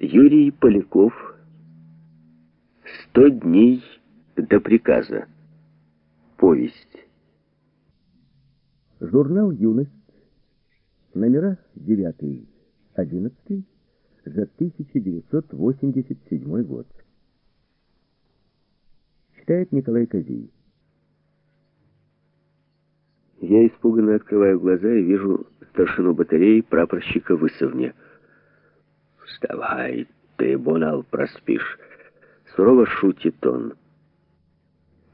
Юрий Поляков. Сто дней до приказа. Повесть. Журнал «Юность», номера 9-11 за 1987 год. Читает Николай Козей. Я испуганно открываю глаза и вижу старшину батареи прапорщика Высовня. «Вставай, трибунал проспишь!» Сурово шутит он.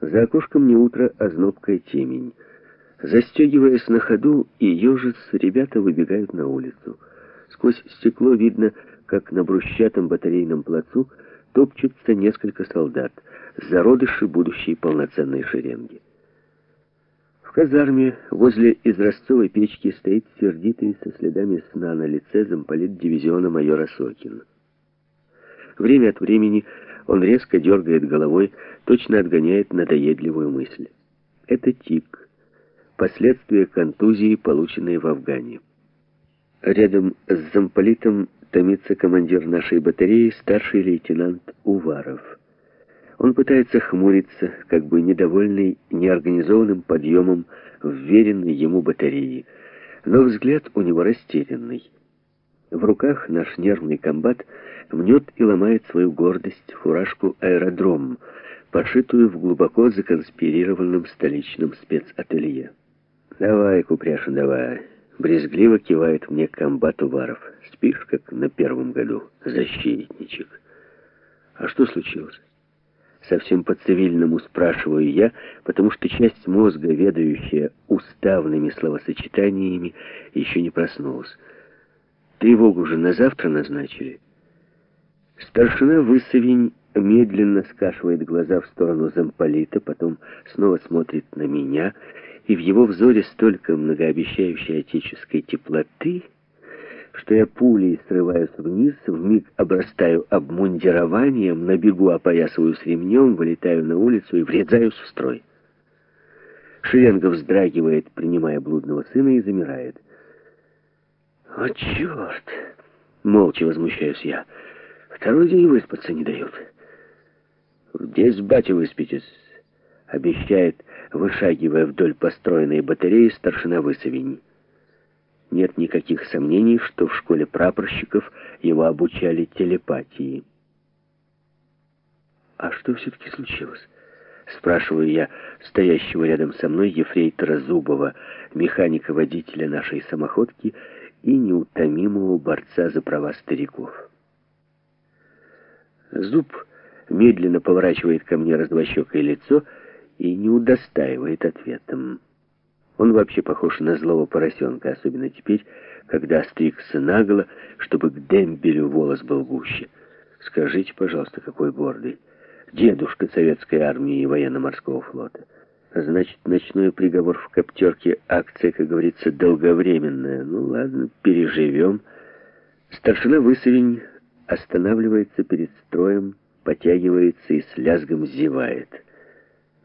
За окошком не утро, а знобкая темень. Застегиваясь на ходу и ежец, ребята выбегают на улицу. Сквозь стекло видно, как на брусчатом батарейном плацу топчутся несколько солдат, зародыши будущей полноценной шеренги. В казарме возле изразцовой печки стоит сердитый со следами сна на лице замполит дивизиона майора Сокин. Время от времени он резко дергает головой, точно отгоняет надоедливую мысль. Это тик, последствия контузии, полученной в Афгане. Рядом с замполитом томится командир нашей батареи, старший лейтенант Уваров. Он пытается хмуриться, как бы недовольный неорганизованным подъемом вверенной ему батареи, но взгляд у него растерянный. В руках наш нервный комбат мнет и ломает свою гордость, фуражку «Аэродром», пошитую в глубоко законспирированном столичном спецателье. «Давай, Купряшин, давай!» Брезгливо кивает мне комбат Уваров. «Спишь, как на первом году, защитничек!» «А что случилось?» Совсем по-цивильному спрашиваю я, потому что часть мозга, ведающая уставными словосочетаниями, еще не проснулась. Тревогу же на завтра назначили. Старшина Высовень медленно скашивает глаза в сторону замполита, потом снова смотрит на меня, и в его взоре столько многообещающей отеческой теплоты, что я пулей срываюсь вниз, вмиг обрастаю обмундированием, на бегу опоясываюсь ремнем, вылетаю на улицу и врезаюсь в строй. Шеренга вздрагивает, принимая блудного сына, и замирает. «О, черт!» — молча возмущаюсь я. «Второй день выспаться не дают». «Здесь батя выспитесь», — обещает, вышагивая вдоль построенной батареи старшина Высовень. Нет никаких сомнений, что в школе прапорщиков его обучали телепатии. «А что все-таки случилось?» Спрашиваю я стоящего рядом со мной ефрейтора Зубова, механика-водителя нашей самоходки и неутомимого борца за права стариков. Зуб медленно поворачивает ко мне развощекое лицо и не удостаивает ответом. Он вообще похож на злого поросенка, особенно теперь, когда стригся наголо, чтобы к дембелю волос был гуще. Скажите, пожалуйста, какой гордый. Дедушка советской армии и военно-морского флота. Значит, ночной приговор в коптерке, акция, как говорится, долговременная. Ну ладно, переживем. Старшина Высовень останавливается перед строем, потягивается и с лязгом зевает.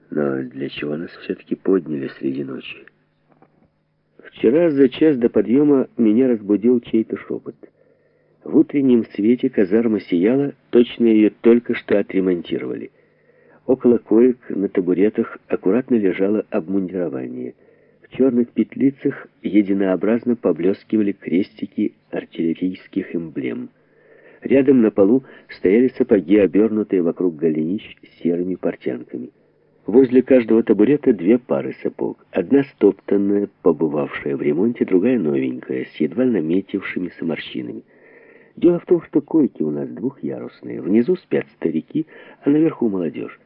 Но для чего нас все-таки подняли среди ночи? Вчера за час до подъема меня разбудил чей-то шепот. В утреннем свете казарма сияла, точно ее только что отремонтировали. Около коек на табуретах аккуратно лежало обмундирование. В черных петлицах единообразно поблескивали крестики артиллерийских эмблем. Рядом на полу стояли сапоги, обернутые вокруг голенищ серыми портянками. Возле каждого табурета две пары сапог. Одна стоптанная, побывавшая в ремонте, другая новенькая, с едва наметившимися морщинами. Дело в том, что койки у нас двухъярусные. Внизу спят старики, а наверху молодежь.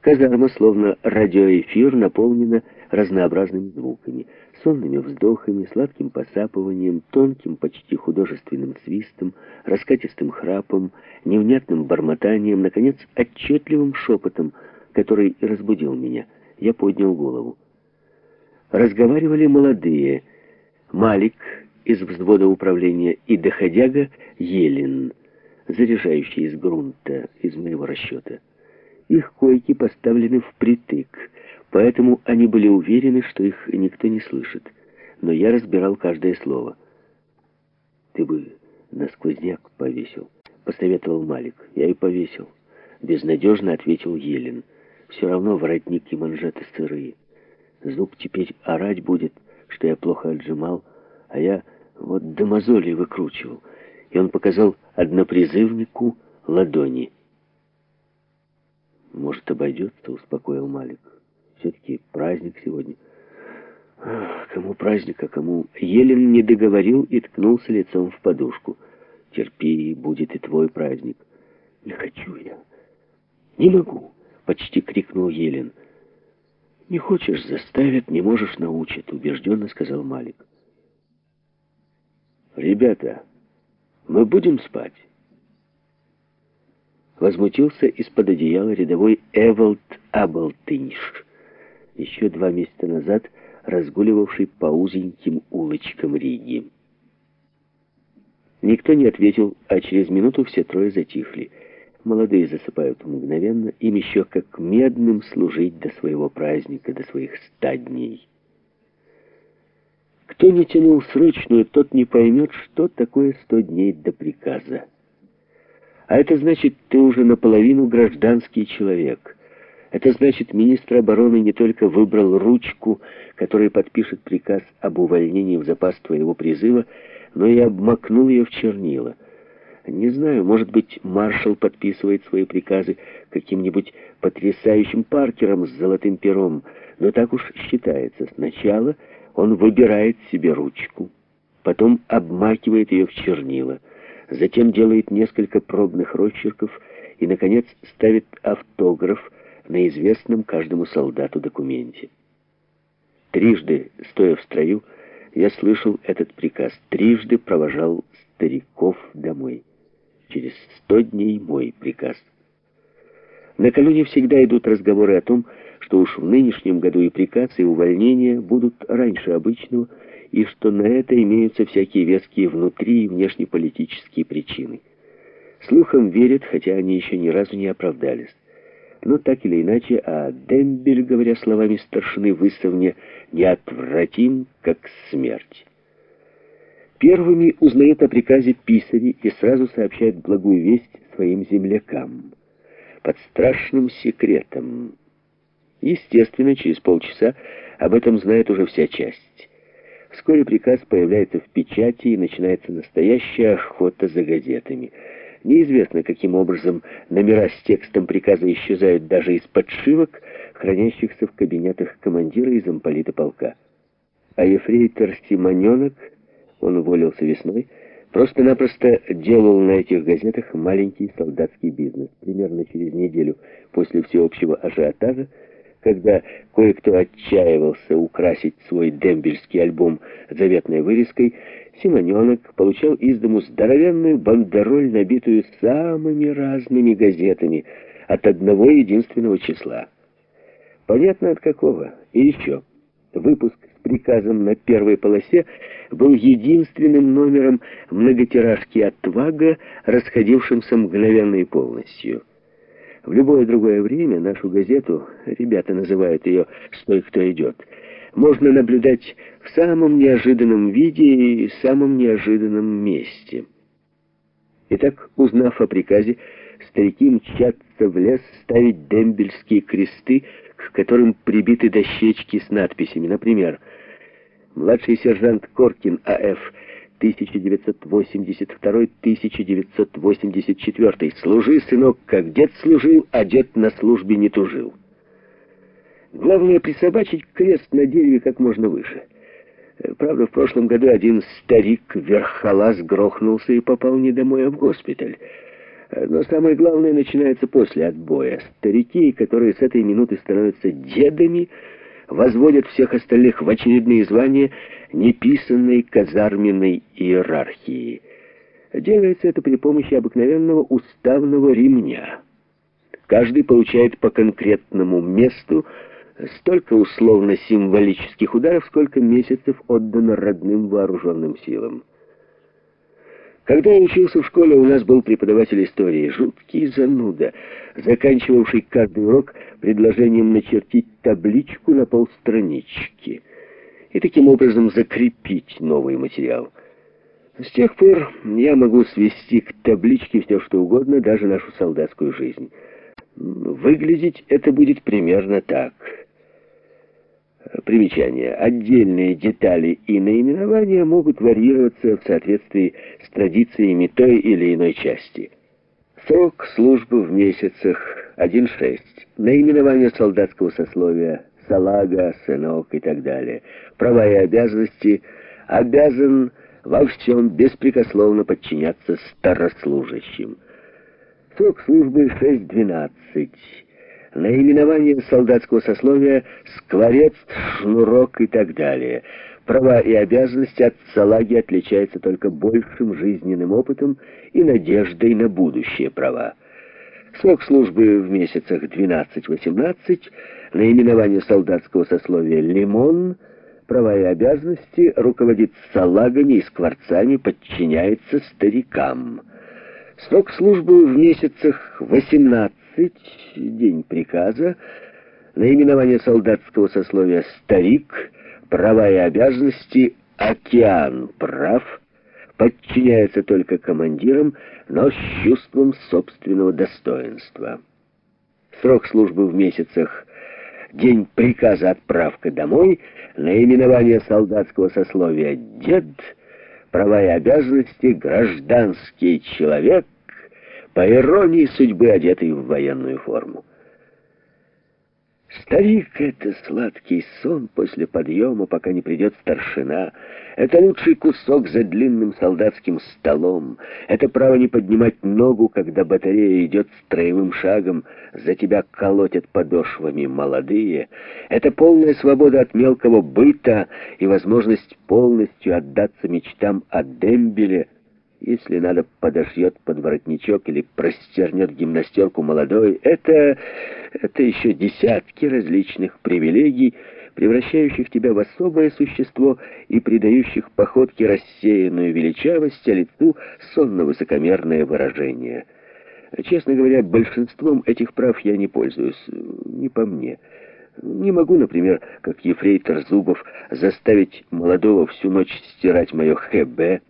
Казарма, словно радиоэфир, наполнена разнообразными звуками, сонными вздохами, сладким посапыванием, тонким, почти художественным свистом, раскатистым храпом, невнятным бормотанием, наконец, отчетливым шепотом, который разбудил меня. Я поднял голову. Разговаривали молодые. Малик из взвода управления и доходяга Елен, заряжающий из грунта, из моего расчета. Их койки поставлены впритык, поэтому они были уверены, что их никто не слышит. Но я разбирал каждое слово. «Ты бы На сквозняк повесил, посоветовал Малик. Я и повесил. Безнадежно ответил Елен. Все равно воротник и манжеты сырые. Зуб теперь орать будет, что я плохо отжимал, а я вот до мозолей выкручивал. И он показал однопризывнику ладони. «Может, обойдется?» — успокоил Малик. «Все-таки праздник сегодня». Ах, кому праздник, а кому... Елен не договорил и ткнулся лицом в подушку. «Терпи, будет и твой праздник». «Не хочу я. Не могу!» — почти крикнул Елен. «Не хочешь, заставят, не можешь, научат», — убежденно сказал Малик. «Ребята, мы будем спать?» Возмутился из-под одеяла рядовой Эволд Аблтынш. Еще два месяца назад разгуливавший по узеньким улочкам Риги. Никто не ответил, а через минуту все трое затихли. Молодые засыпают мгновенно, им еще как медным служить до своего праздника, до своих ста дней. Кто не тянул срочную, тот не поймет, что такое сто дней до приказа. А это значит, ты уже наполовину гражданский человек. Это значит, министр обороны не только выбрал ручку, которая подпишет приказ об увольнении в запас твоего призыва, но и обмакнул ее в чернила — не знаю, может быть, маршал подписывает свои приказы каким-нибудь потрясающим паркером с золотым пером, но так уж считается. Сначала он выбирает себе ручку, потом обмакивает ее в чернила, затем делает несколько пробных росчерков и, наконец, ставит автограф на известном каждому солдату документе. Трижды, стоя в строю, я слышал этот приказ, трижды провожал стариков домой. Через сто дней мой приказ. На Калюне всегда идут разговоры о том, что уж в нынешнем году и приказ, и увольнения будут раньше обычного, и что на это имеются всякие веские внутри и внешнеполитические причины. Слухам верят, хотя они еще ни разу не оправдались. Но так или иначе, а Дембель, говоря словами старшины Высовне, неотвратим, как смерть. Первыми узнают о приказе писари и сразу сообщают благую весть своим землякам. Под страшным секретом. Естественно, через полчаса об этом знает уже вся часть. Вскоре приказ появляется в печати, и начинается настоящая охота за газетами. Неизвестно, каким образом номера с текстом приказа исчезают даже из подшивок, хранящихся в кабинетах командира и замполита полка. А ефрейтор Симоненок он уволился весной, просто-напросто делал на этих газетах маленький солдатский бизнес. Примерно через неделю после всеобщего ажиотажа, когда кое-кто отчаивался украсить свой дембельский альбом заветной вырезкой, Симоненок получал из дому здоровенную бандероль, набитую самыми разными газетами от одного единственного числа. Понятно от какого. И еще. Выпуск приказом на первой полосе был единственным номером многотиражки «Отвага», расходившимся мгновенно и полностью. В любое другое время нашу газету, ребята называют ее «Стой, кто идет», можно наблюдать в самом неожиданном виде и самом неожиданном месте. Итак, узнав о приказе, старики мчатся в лес ставить дембельские кресты, к которым прибиты дощечки с надписями, например «Связь». Младший сержант Коркин А.Ф. 1982-1984. Служи, сынок, как дед служил, а дед на службе не тужил. Главное присобачить крест на дереве как можно выше. Правда, в прошлом году один старик верхолаз грохнулся и попал не домой, а в госпиталь. Но самое главное начинается после отбоя. Старики, которые с этой минуты становятся дедами, возводят всех остальных в очередные звания неписанной казарменной иерархии. Делается это при помощи обыкновенного уставного ремня. Каждый получает по конкретному месту столько условно-символических ударов, сколько месяцев отдано родным вооруженным силам. Когда я учился в школе, у нас был преподаватель истории, жуткий зануда, заканчивавший каждый урок предложением начертить табличку на полстранички и таким образом закрепить новый материал. С тех пор я могу свести к табличке все что угодно, даже нашу солдатскую жизнь. Выглядеть это будет примерно так. Примечание. Отдельные детали и наименования могут варьироваться в соответствии с традициями той или иной части. Срок службы в месяцах 1.6. Наименование солдатского сословия, салага, сынок и так далее. Права и обязанности. Обязан во всем беспрекословно подчиняться старослужащим. Срок службы 6-12. Наименование солдатского сословия «скворец», «шнурок» и так далее. Права и обязанности от салаги отличаются только большим жизненным опытом и надеждой на будущее права. Срок службы в месяцах 12-18, наименование солдатского сословия «лимон», права и обязанности, руководит салагами и скворцами, подчиняется старикам. Срок службы в месяцах 18, день приказа, наименование солдатского сословия «старик», права и обязанности «океан прав», подчиняется только командирам, но с чувством собственного достоинства. Срок службы в месяцах день приказа отправка домой, наименование солдатского сословия «дед», права и обязанности гражданский человек, по иронии судьбы одетый в военную форму. Старик — это сладкий сон после подъема, пока не придет старшина. Это лучший кусок за длинным солдатским столом. Это право не поднимать ногу, когда батарея идет строевым шагом. За тебя колотят подошвами молодые. Это полная свобода от мелкого быта и возможность полностью отдаться мечтам о дембеле — если надо, подошьет под воротничок или простернет гимнастерку молодой. Это, это еще десятки различных привилегий, превращающих тебя в особое существо и придающих походке рассеянную величавость, а лицу сонно-высокомерное выражение. Честно говоря, большинством этих прав я не пользуюсь, не по мне. Не могу, например, как ефрейтор Зубов, заставить молодого всю ночь стирать мое ХБ,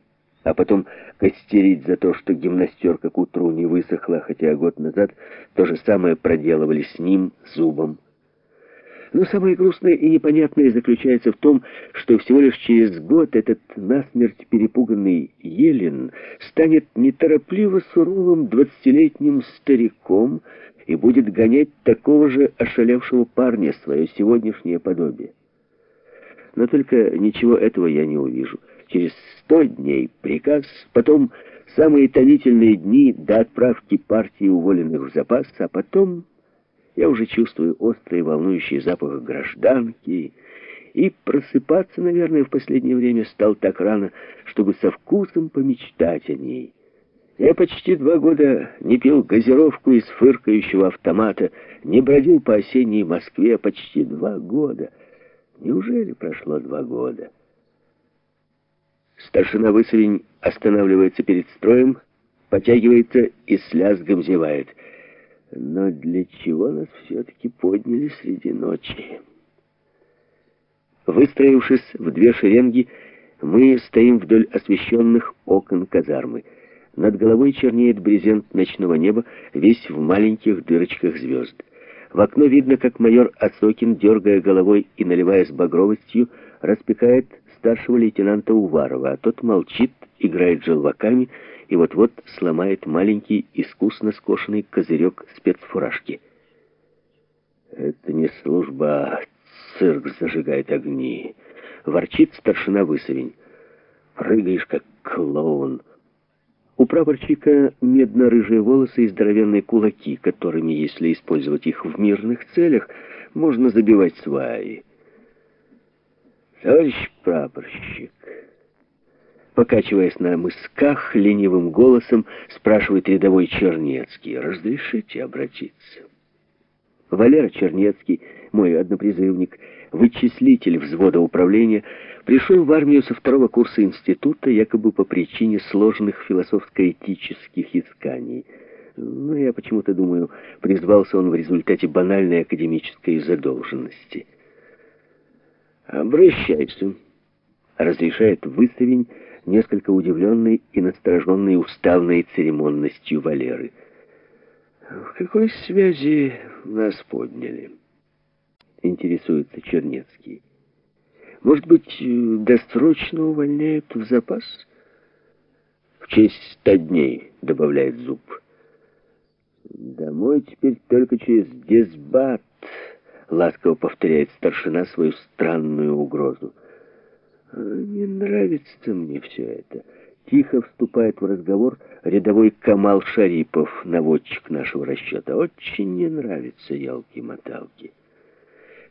а потом костерить за то, что гимнастерка к утру не высохла, хотя год назад то же самое проделывали с ним, зубом. Но самое грустное и непонятное заключается в том, что всего лишь через год этот насмерть перепуганный Елен станет неторопливо суровым двадцатилетним стариком и будет гонять такого же ошалевшего парня, свое сегодняшнее подобие. Но только ничего этого я не увижу через сто дней приказ, потом самые томительные дни до отправки партии уволенных в запас, а потом я уже чувствую острый волнующий запах гражданки, и просыпаться, наверное, в последнее время стал так рано, чтобы со вкусом помечтать о ней. Я почти два года не пил газировку из фыркающего автомата, не бродил по осенней Москве почти два года. Неужели прошло два года? Старшина Высовень останавливается перед строем, потягивается и с лязгом зевает. Но для чего нас все-таки подняли среди ночи? Выстроившись в две шеренги, мы стоим вдоль освещенных окон казармы. Над головой чернеет брезент ночного неба, весь в маленьких дырочках звезд. В окно видно, как майор Осокин, дергая головой и наливаясь багровостью, распекает старшего лейтенанта Уварова, а тот молчит, играет желваками и вот-вот сломает маленький искусно скошенный козырек спецфуражки. «Это не служба, цирк зажигает огни», — ворчит старшина Высовень. «Прыгаешь, как клоун». У прапорщика медно-рыжие волосы и здоровенные кулаки, которыми, если использовать их в мирных целях, можно забивать сваи. «Товарищ прапорщик!» Покачиваясь на мысках, ленивым голосом спрашивает рядовой Чернецкий. «Разрешите обратиться?» Валера Чернецкий, мой однопризывник, вычислитель взвода управления, пришел в армию со второго курса института якобы по причине сложных философско-этических исканий. Но я почему-то думаю, призвался он в результате банальной академической задолженности. «Обращайся», — разрешает Выставень, несколько удивленный и настороженный уставной церемонностью Валеры. «В какой связи нас подняли?» — интересуется Чернецкий. «Может быть, досрочно увольняют в запас?» «В честь ста дней», — добавляет Зуб. «Домой теперь только через дисбат», — ласково повторяет старшина свою странную угрозу. «Не нравится мне все это». Тихо вступает в разговор рядовой Камал Шарипов, наводчик нашего расчета. Очень не нравится ялки-моталки.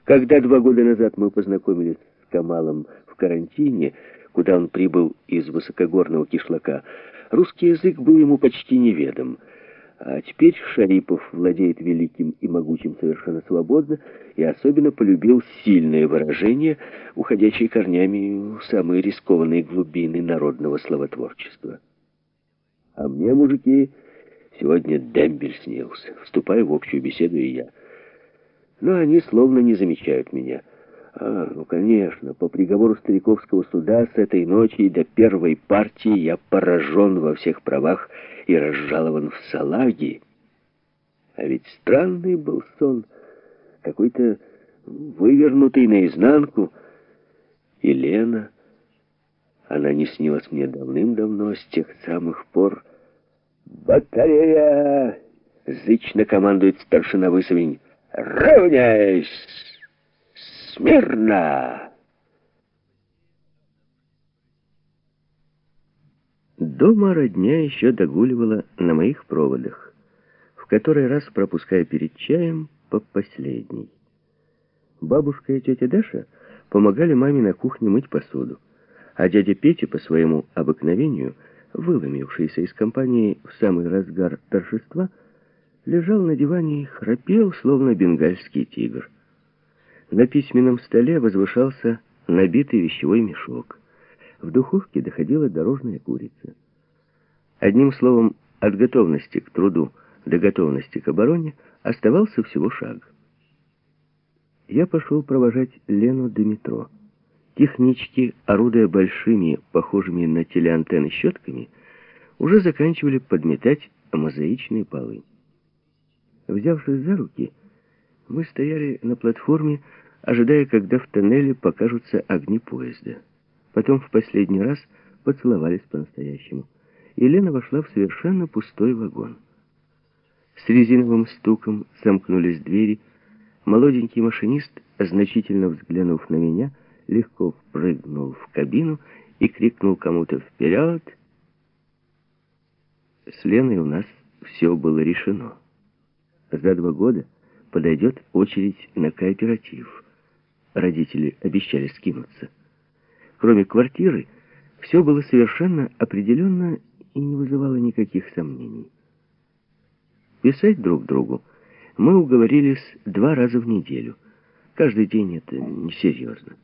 Когда два года назад мы познакомились с Камалом в карантине, куда он прибыл из высокогорного кишлака, русский язык был ему почти неведом — а теперь Шарипов владеет великим и могучим совершенно свободно и особенно полюбил сильные выражения, уходящие корнями в самые рискованные глубины народного словотворчества. А мне, мужики, сегодня дембель снился. Вступаю в общую беседу и я. Но они словно не замечают меня. А, ну, конечно, по приговору Стариковского суда с этой ночи до первой партии я поражен во всех правах и разжалован в салаги. А ведь странный был сон, какой-то вывернутый наизнанку. И Лена, она не снилась мне давным-давно, с тех самых пор. «Батарея!» — зычно командует старшина Высовень. «Равняйсь! Смирно!» Дома родня еще догуливала на моих проводах, в который раз пропуская перед чаем по последней. Бабушка и тетя Даша помогали маме на кухне мыть посуду, а дядя Петя по своему обыкновению, выломившийся из компании в самый разгар торжества, лежал на диване и храпел, словно бенгальский тигр. На письменном столе возвышался набитый вещевой мешок. В духовке доходила дорожная курица. Одним словом, от готовности к труду до готовности к обороне оставался всего шаг. Я пошел провожать Лену до метро. Технички, орудуя большими, похожими на телеантенны щетками, уже заканчивали подметать мозаичные полы. Взявшись за руки, мы стояли на платформе, ожидая, когда в тоннеле покажутся огни поезда. Потом в последний раз поцеловались по-настоящему. Елена вошла в совершенно пустой вагон. С резиновым стуком сомкнулись двери. Молоденький машинист, значительно взглянув на меня, легко впрыгнул в кабину и крикнул кому-то «Вперед!». С Леной у нас все было решено. За два года подойдет очередь на кооператив. Родители обещали скинуться. Кроме квартиры, все было совершенно определенно и не вызывало никаких сомнений. Писать друг другу мы уговорились два раза в неделю. Каждый день это несерьезно.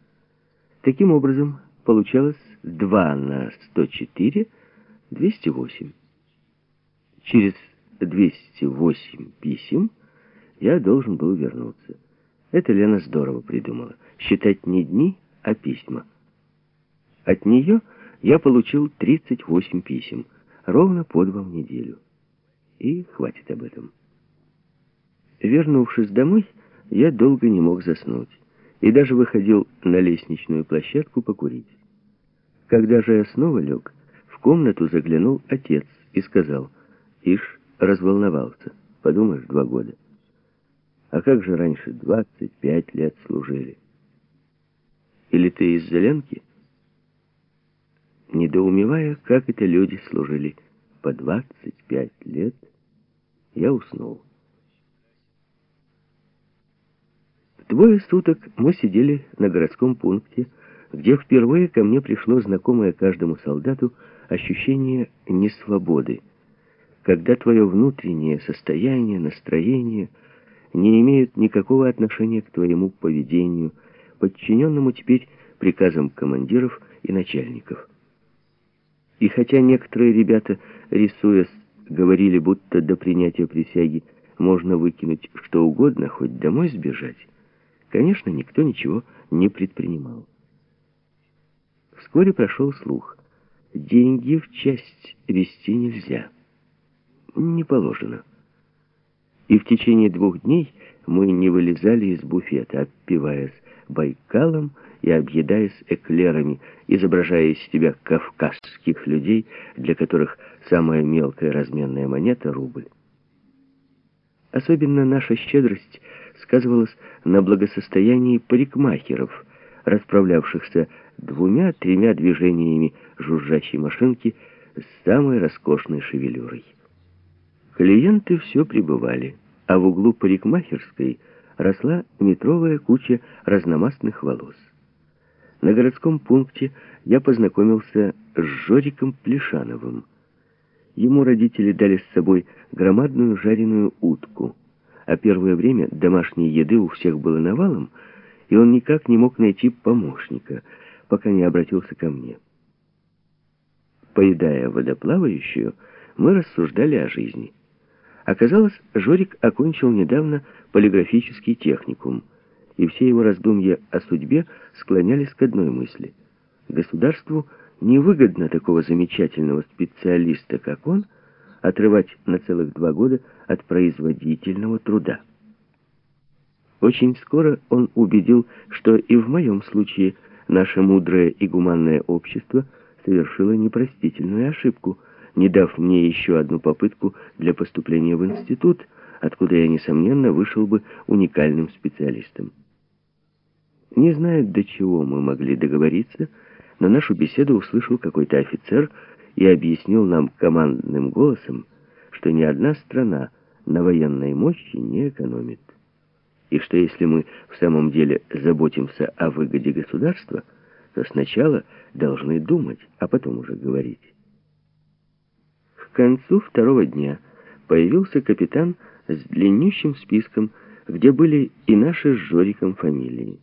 Таким образом, получалось 2 на 104, 208. Через 208 писем я должен был вернуться. Это Лена здорово придумала. Считать не дни, а письма. От нее я получил 38 писем ровно по два в неделю. И хватит об этом. Вернувшись домой, я долго не мог заснуть и даже выходил на лестничную площадку покурить. Когда же я снова лег, в комнату заглянул отец и сказал, «Ишь, разволновался, подумаешь, два года. А как же раньше 25 лет служили? Или ты из-за Ленки?» Недоумевая, как это люди служили по 25 лет, я уснул. Двое суток мы сидели на городском пункте, где впервые ко мне пришло знакомое каждому солдату ощущение несвободы, когда твое внутреннее состояние, настроение не имеют никакого отношения к твоему поведению, подчиненному теперь приказам командиров и начальников. И хотя некоторые ребята, рисуясь, говорили, будто до принятия присяги можно выкинуть что угодно, хоть домой сбежать, конечно, никто ничего не предпринимал. Вскоре прошел слух. деньги в часть вести нельзя. Не положено. И в течение двух дней мы не вылезали из буфета, отпиваясь Байкалом и объедаясь эклерами, изображая из себя кавказских людей, для которых самая мелкая разменная монета — рубль. Особенно наша щедрость сказывалась на благосостоянии парикмахеров, расправлявшихся двумя-тремя движениями жужжащей машинки с самой роскошной шевелюрой. Клиенты все прибывали, а в углу парикмахерской росла метровая куча разномастных волос. На городском пункте я познакомился с Жориком Плешановым. Ему родители дали с собой громадную жареную утку, а первое время домашней еды у всех было навалом, и он никак не мог найти помощника, пока не обратился ко мне. Поедая водоплавающую, мы рассуждали о жизни. Оказалось, Жорик окончил недавно полиграфический техникум, и все его раздумья о судьбе склонялись к одной мысли. Государству невыгодно такого замечательного специалиста, как он, отрывать на целых два года от производительного труда. Очень скоро он убедил, что и в моем случае наше мудрое и гуманное общество совершило непростительную ошибку, не дав мне еще одну попытку для поступления в институт, откуда я, несомненно, вышел бы уникальным специалистом. Не знаю, до чего мы могли договориться, но нашу беседу услышал какой-то офицер и объяснил нам командным голосом, что ни одна страна на военной мощи не экономит. И что если мы в самом деле заботимся о выгоде государства, то сначала должны думать, а потом уже говорить. К концу второго дня появился капитан с длиннющим списком, где были и наши с Жориком фамилии.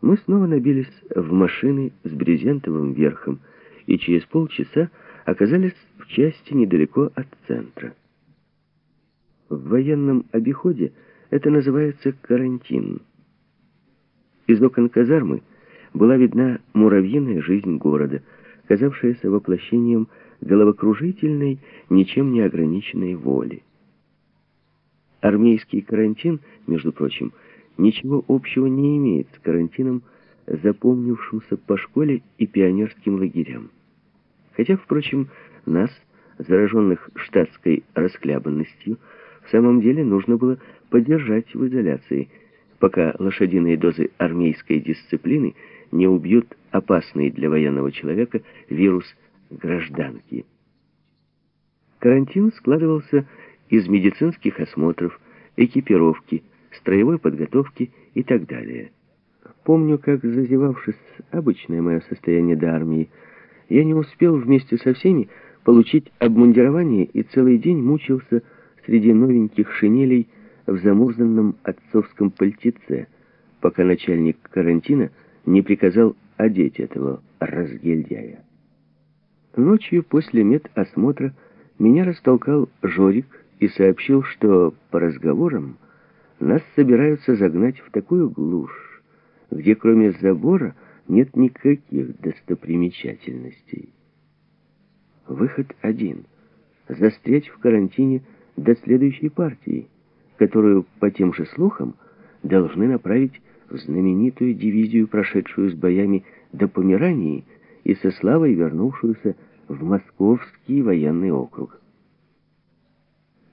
Мы снова набились в машины с брезентовым верхом и через полчаса оказались в части недалеко от центра. В военном обиходе это называется карантин. Из окон казармы была видна муравьиная жизнь города, казавшаяся воплощением головокружительной, ничем не ограниченной воли. Армейский карантин, между прочим, ничего общего не имеет с карантином, запомнившимся по школе и пионерским лагерям. Хотя, впрочем, нас, зараженных штатской расхлябанностью, в самом деле нужно было поддержать в изоляции, пока лошадиные дозы армейской дисциплины не убьют опасный для военного человека вирус гражданки. Карантин складывался из медицинских осмотров, экипировки, строевой подготовки и так далее. Помню, как, зазевавшись, обычное мое состояние до армии, я не успел вместе со всеми получить обмундирование и целый день мучился среди новеньких шинелей в замурзанном отцовском пальтице, пока начальник карантина не приказал одеть этого разгильдяя. Ночью после медосмотра меня растолкал Жорик и сообщил, что по разговорам нас собираются загнать в такую глушь, где кроме забора нет никаких достопримечательностей. Выход один — застрять в карантине до следующей партии, которую, по тем же слухам, должны направить в знаменитую дивизию, прошедшую с боями до Померании и со славой вернувшуюся в Московский военный округ.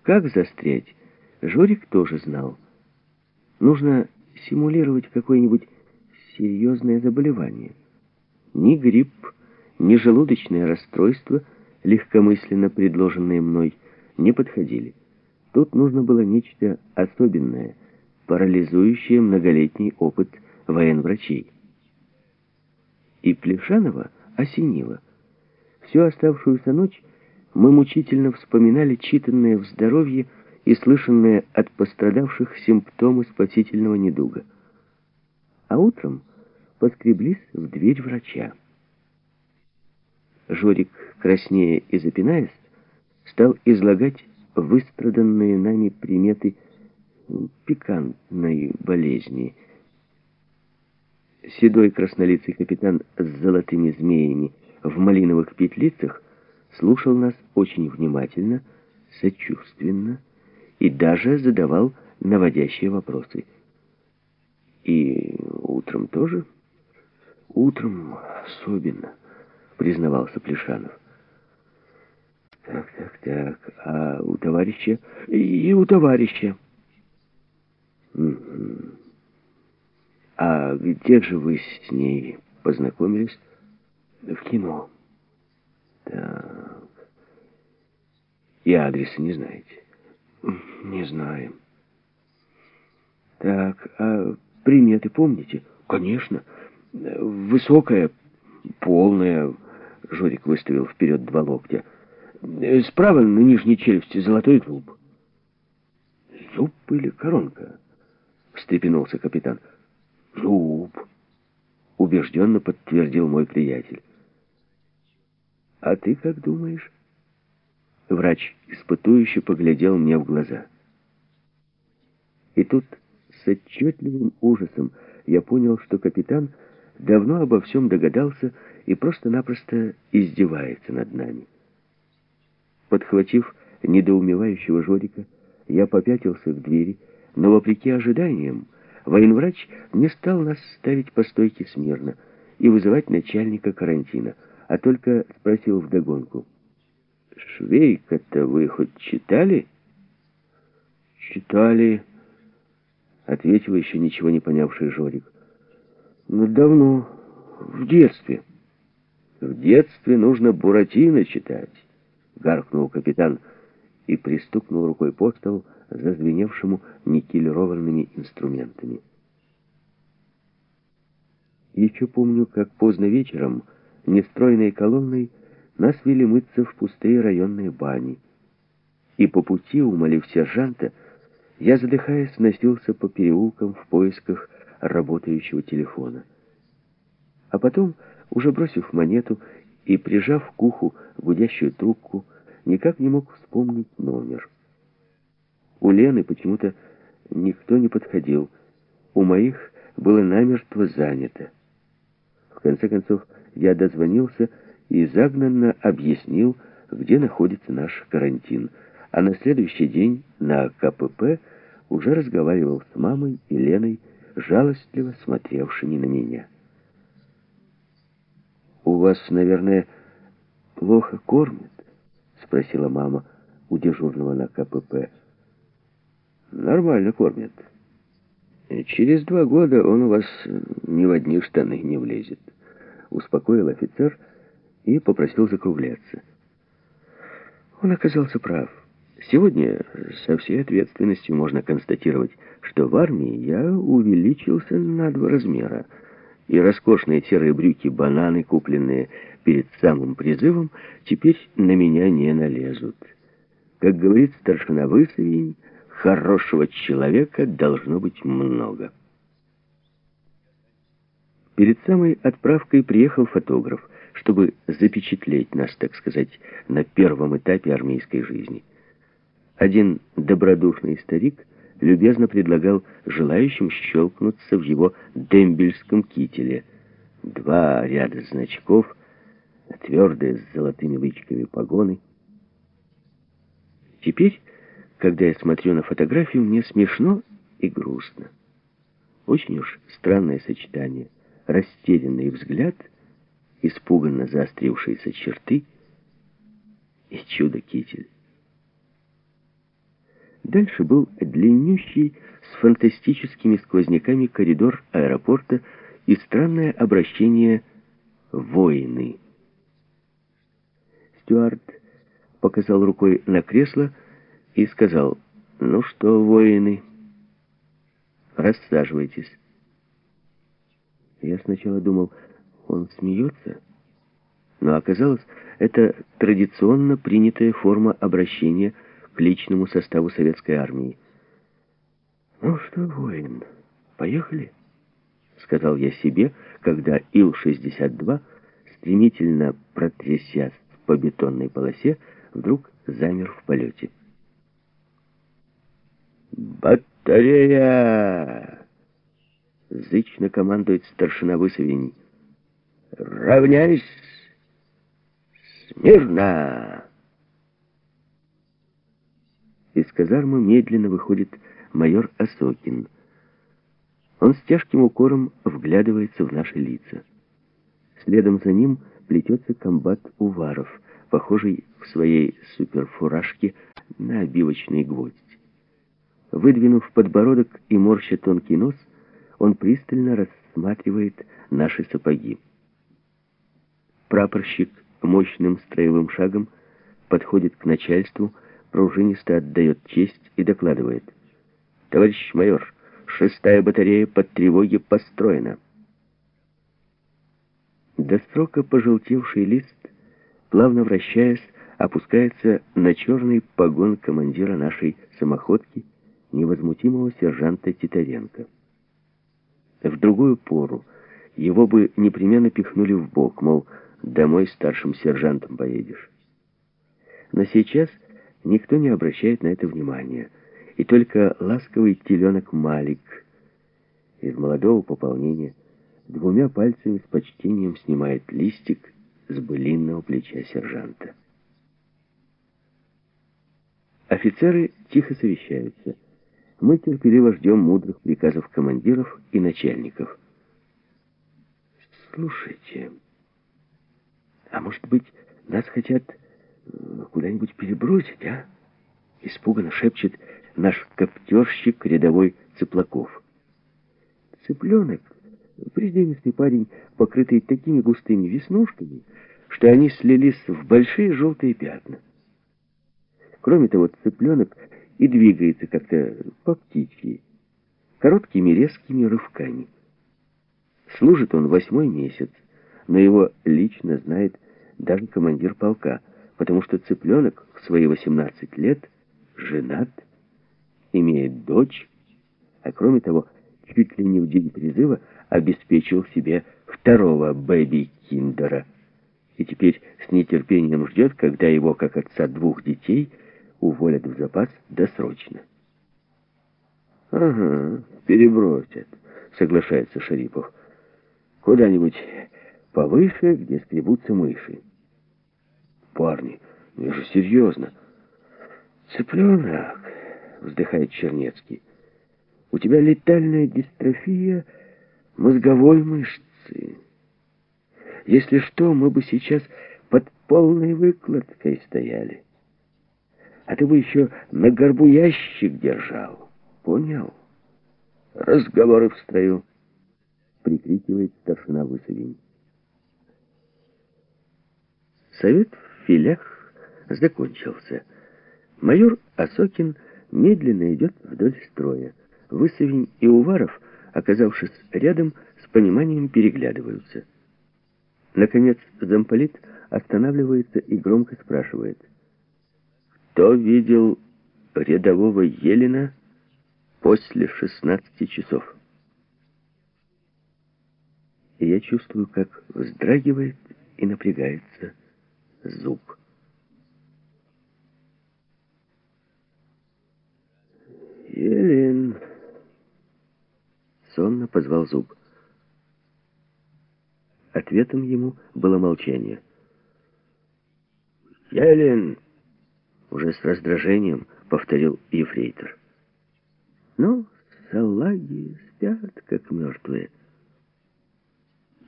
Как застрять, Жорик тоже знал. Нужно симулировать какое-нибудь серьезное заболевание. Ни грипп, ни желудочное расстройство, легкомысленно предложенные мной, не подходили. Тут нужно было нечто особенное, парализующее многолетний опыт военврачей. И Плешанова осенило. Всю оставшуюся ночь мы мучительно вспоминали читанное в здоровье и слышанные от пострадавших симптомы спасительного недуга. А утром поскреблись в дверь врача. Жорик, краснея и запинаясь, стал излагать выстраданные нами приметы пикантной болезни. Седой краснолицый капитан с золотыми змеями в малиновых петлицах, слушал нас очень внимательно, сочувственно и даже задавал наводящие вопросы. И утром тоже? Утром особенно, признавался Плешанов. Так, так, так, а у товарища? И у товарища. А где же вы с ней познакомились? В кино. Так. И адреса не знаете? Не знаем. Так, а приметы помните? Конечно. Высокая, полная. Жорик выставил вперед два локтя. Справа на нижней челюсти золотой зуб. Зуб или коронка? Встрепенулся капитан. Зуб. Убежденно подтвердил мой приятель. А ты как думаешь? Врач испытующе поглядел мне в глаза. И тут с отчетливым ужасом я понял, что капитан давно обо всем догадался и просто-напросто издевается над нами. Подхватив недоумевающего Жорика, я попятился к двери, но, вопреки ожиданиям, военврач не стал нас ставить по стойке смирно и вызывать начальника карантина, а только спросил вдогонку. «Швейка-то вы хоть читали?» «Читали», — ответил еще ничего не понявший Жорик. «Ну, давно, в детстве». «В детстве нужно Буратино читать», — гаркнул капитан и пристукнул рукой по столу, зазвеневшему никелированными инструментами. Еще помню, как поздно вечером, нестройной колонной, нас вели мыться в пустые районные бани. И по пути, умолив сержанта, я, задыхаясь, носился по переулкам в поисках работающего телефона. А потом, уже бросив монету и прижав к уху гудящую трубку, никак не мог вспомнить номер. У Лены почему-то никто не подходил. У моих было намертво занято. В конце концов, я дозвонился и загнанно объяснил, где находится наш карантин, а на следующий день на КПП уже разговаривал с мамой и Леной, жалостливо смотревшими на меня. «У вас, наверное, плохо кормят?» — спросила мама у дежурного на КПП. Нормально кормят. Через два года он у вас ни в одни штаны не влезет. Успокоил офицер и попросил закругляться. Он оказался прав. Сегодня со всей ответственностью можно констатировать, что в армии я увеличился на два размера, и роскошные серые брюки-бананы, купленные перед самым призывом, теперь на меня не налезут. Как говорит старшина Высовень, Хорошего человека должно быть много. Перед самой отправкой приехал фотограф, чтобы запечатлеть нас, так сказать, на первом этапе армейской жизни. Один добродушный старик любезно предлагал желающим щелкнуться в его дембельском кителе. Два ряда значков, твердые с золотыми лычками погоны. Теперь когда я смотрю на фотографию, мне смешно и грустно. Очень уж странное сочетание. Растерянный взгляд, испуганно заострившиеся черты и чудо-китель. Дальше был длиннющий с фантастическими сквозняками коридор аэропорта и странное обращение «воины». Стюарт показал рукой на кресло, и сказал, «Ну что, воины, рассаживайтесь». Я сначала думал, он смеется, но оказалось, это традиционно принятая форма обращения к личному составу советской армии. «Ну что, воин, поехали?» — сказал я себе, когда Ил-62, стремительно протрясясь по бетонной полосе, вдруг замер в полете. «Батарея!» Зычно командует старшина Высовень. «Равняйсь!» Смирно!» Из казармы медленно выходит майор Осокин. Он с тяжким укором вглядывается в наши лица. Следом за ним плетется комбат Уваров, похожий в своей суперфуражке на обивочный гвоздь. Выдвинув подбородок и морща тонкий нос, он пристально рассматривает наши сапоги. Прапорщик мощным строевым шагом подходит к начальству, пружинисто отдает честь и докладывает. «Товарищ майор, шестая батарея под тревоги построена». До срока пожелтевший лист, плавно вращаясь, опускается на черный погон командира нашей самоходки, невозмутимого сержанта Титаренко. В другую пору его бы непременно пихнули в бок, мол, домой старшим сержантом поедешь. Но сейчас никто не обращает на это внимания, и только ласковый теленок Малик из молодого пополнения двумя пальцами с почтением снимает листик с былинного плеча сержанта. Офицеры тихо совещаются. Мы терпеливо ждем мудрых приказов командиров и начальников. Слушайте, а может быть, нас хотят э, куда-нибудь перебросить, а? Испуганно шепчет наш коптерщик рядовой Цыплаков. Цыпленок, приземистый парень, покрытый такими густыми веснушками, что они слились в большие желтые пятна. Кроме того, цыпленок и двигается как-то по птичьи, короткими резкими рывками. Служит он восьмой месяц, но его лично знает даже командир полка, потому что цыпленок в свои 18 лет женат, имеет дочь, а кроме того, чуть ли не в день призыва обеспечил себе второго бэби-киндера и теперь с нетерпением ждет, когда его, как отца двух детей, уволят в запас досрочно. «Ага, перебросят», — соглашается Шарипов. «Куда-нибудь повыше, где скребутся мыши». «Парни, ну я же серьезно». «Цыпленок», — вздыхает Чернецкий, — «у тебя летальная дистрофия мозговой мышцы. Если что, мы бы сейчас под полной выкладкой стояли» а ты бы еще на горбу ящик держал. Понял? Разговоры в строю, прикрикивает старшина Высовень. Совет в филях закончился. Майор Осокин медленно идет вдоль строя. Высовень и Уваров, оказавшись рядом, с пониманием переглядываются. Наконец замполит останавливается и громко спрашивает — кто видел рядового Елена после 16 часов? И я чувствую, как вздрагивает и напрягается зуб. «Елен!» Сонно позвал зуб. Ответом ему было молчание. «Елен!» Уже с раздражением повторил ефрейтор. Ну, салаги спят, как мертвые.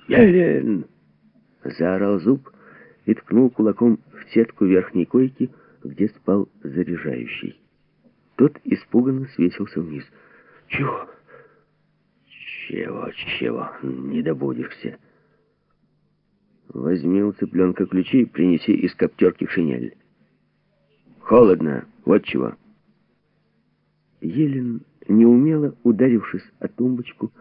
«Елен!» — заорал зуб и ткнул кулаком в сетку верхней койки, где спал заряжающий. Тот испуганно свесился вниз. «Чего?» «Чего, чего? Не добудешься!» «Возьми у цыпленка ключи и принеси из коптерки шинель». Холодно, вот чего. Елен, неумело ударившись о тумбочку,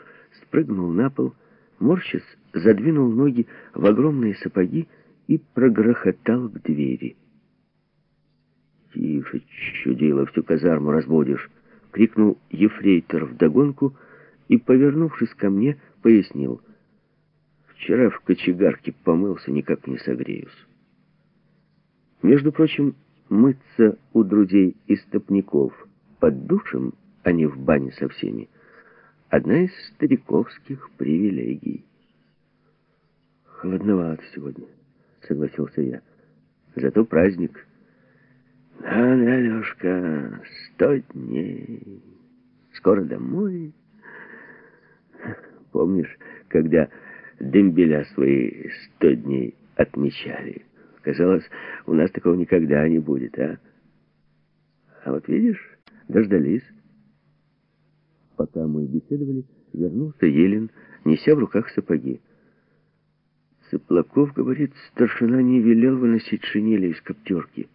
спрыгнул на пол, морщись, задвинул ноги в огромные сапоги и прогрохотал к двери. «Тише, чудило, всю казарму разбудишь!» — крикнул ефрейтор вдогонку и, повернувшись ко мне, пояснил. «Вчера в кочегарке помылся, никак не согреюсь». Между прочим, мыться у друзей и стопников под душем, а не в бане со всеми, одна из стариковских привилегий. «Холодновато сегодня», — согласился я. Зато праздник. Да, да, Лешка, сто дней. Скоро домой. Помнишь, когда дембеля свои сто дней отмечали? Казалось, у нас такого никогда не будет, а? А вот видишь, дождались. Пока мы беседовали, вернулся Елен, неся в руках сапоги. Цыплаков, говорит, старшина не велел выносить шинели из коптерки.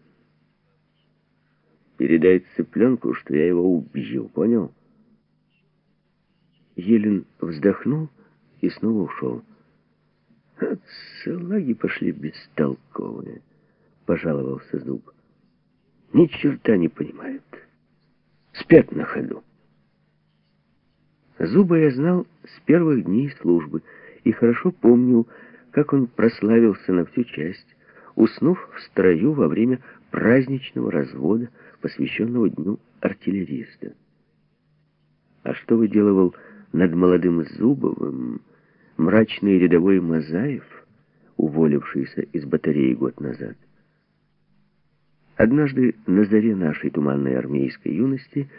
Передай цыпленку, что я его убью, понял? Елен вздохнул и снова ушел. Салаги пошли бестолковые, пожаловался Зуб. Ни черта не понимают. Спят на ходу. Зуба я знал с первых дней службы и хорошо помнил, как он прославился на всю часть, уснув в строю во время праздничного развода, посвященного Дню артиллериста. А что выделывал над молодым Зубовым мрачный рядовой Мазаев, уволившийся из батареи год назад? Однажды на заре нашей туманной армейской юности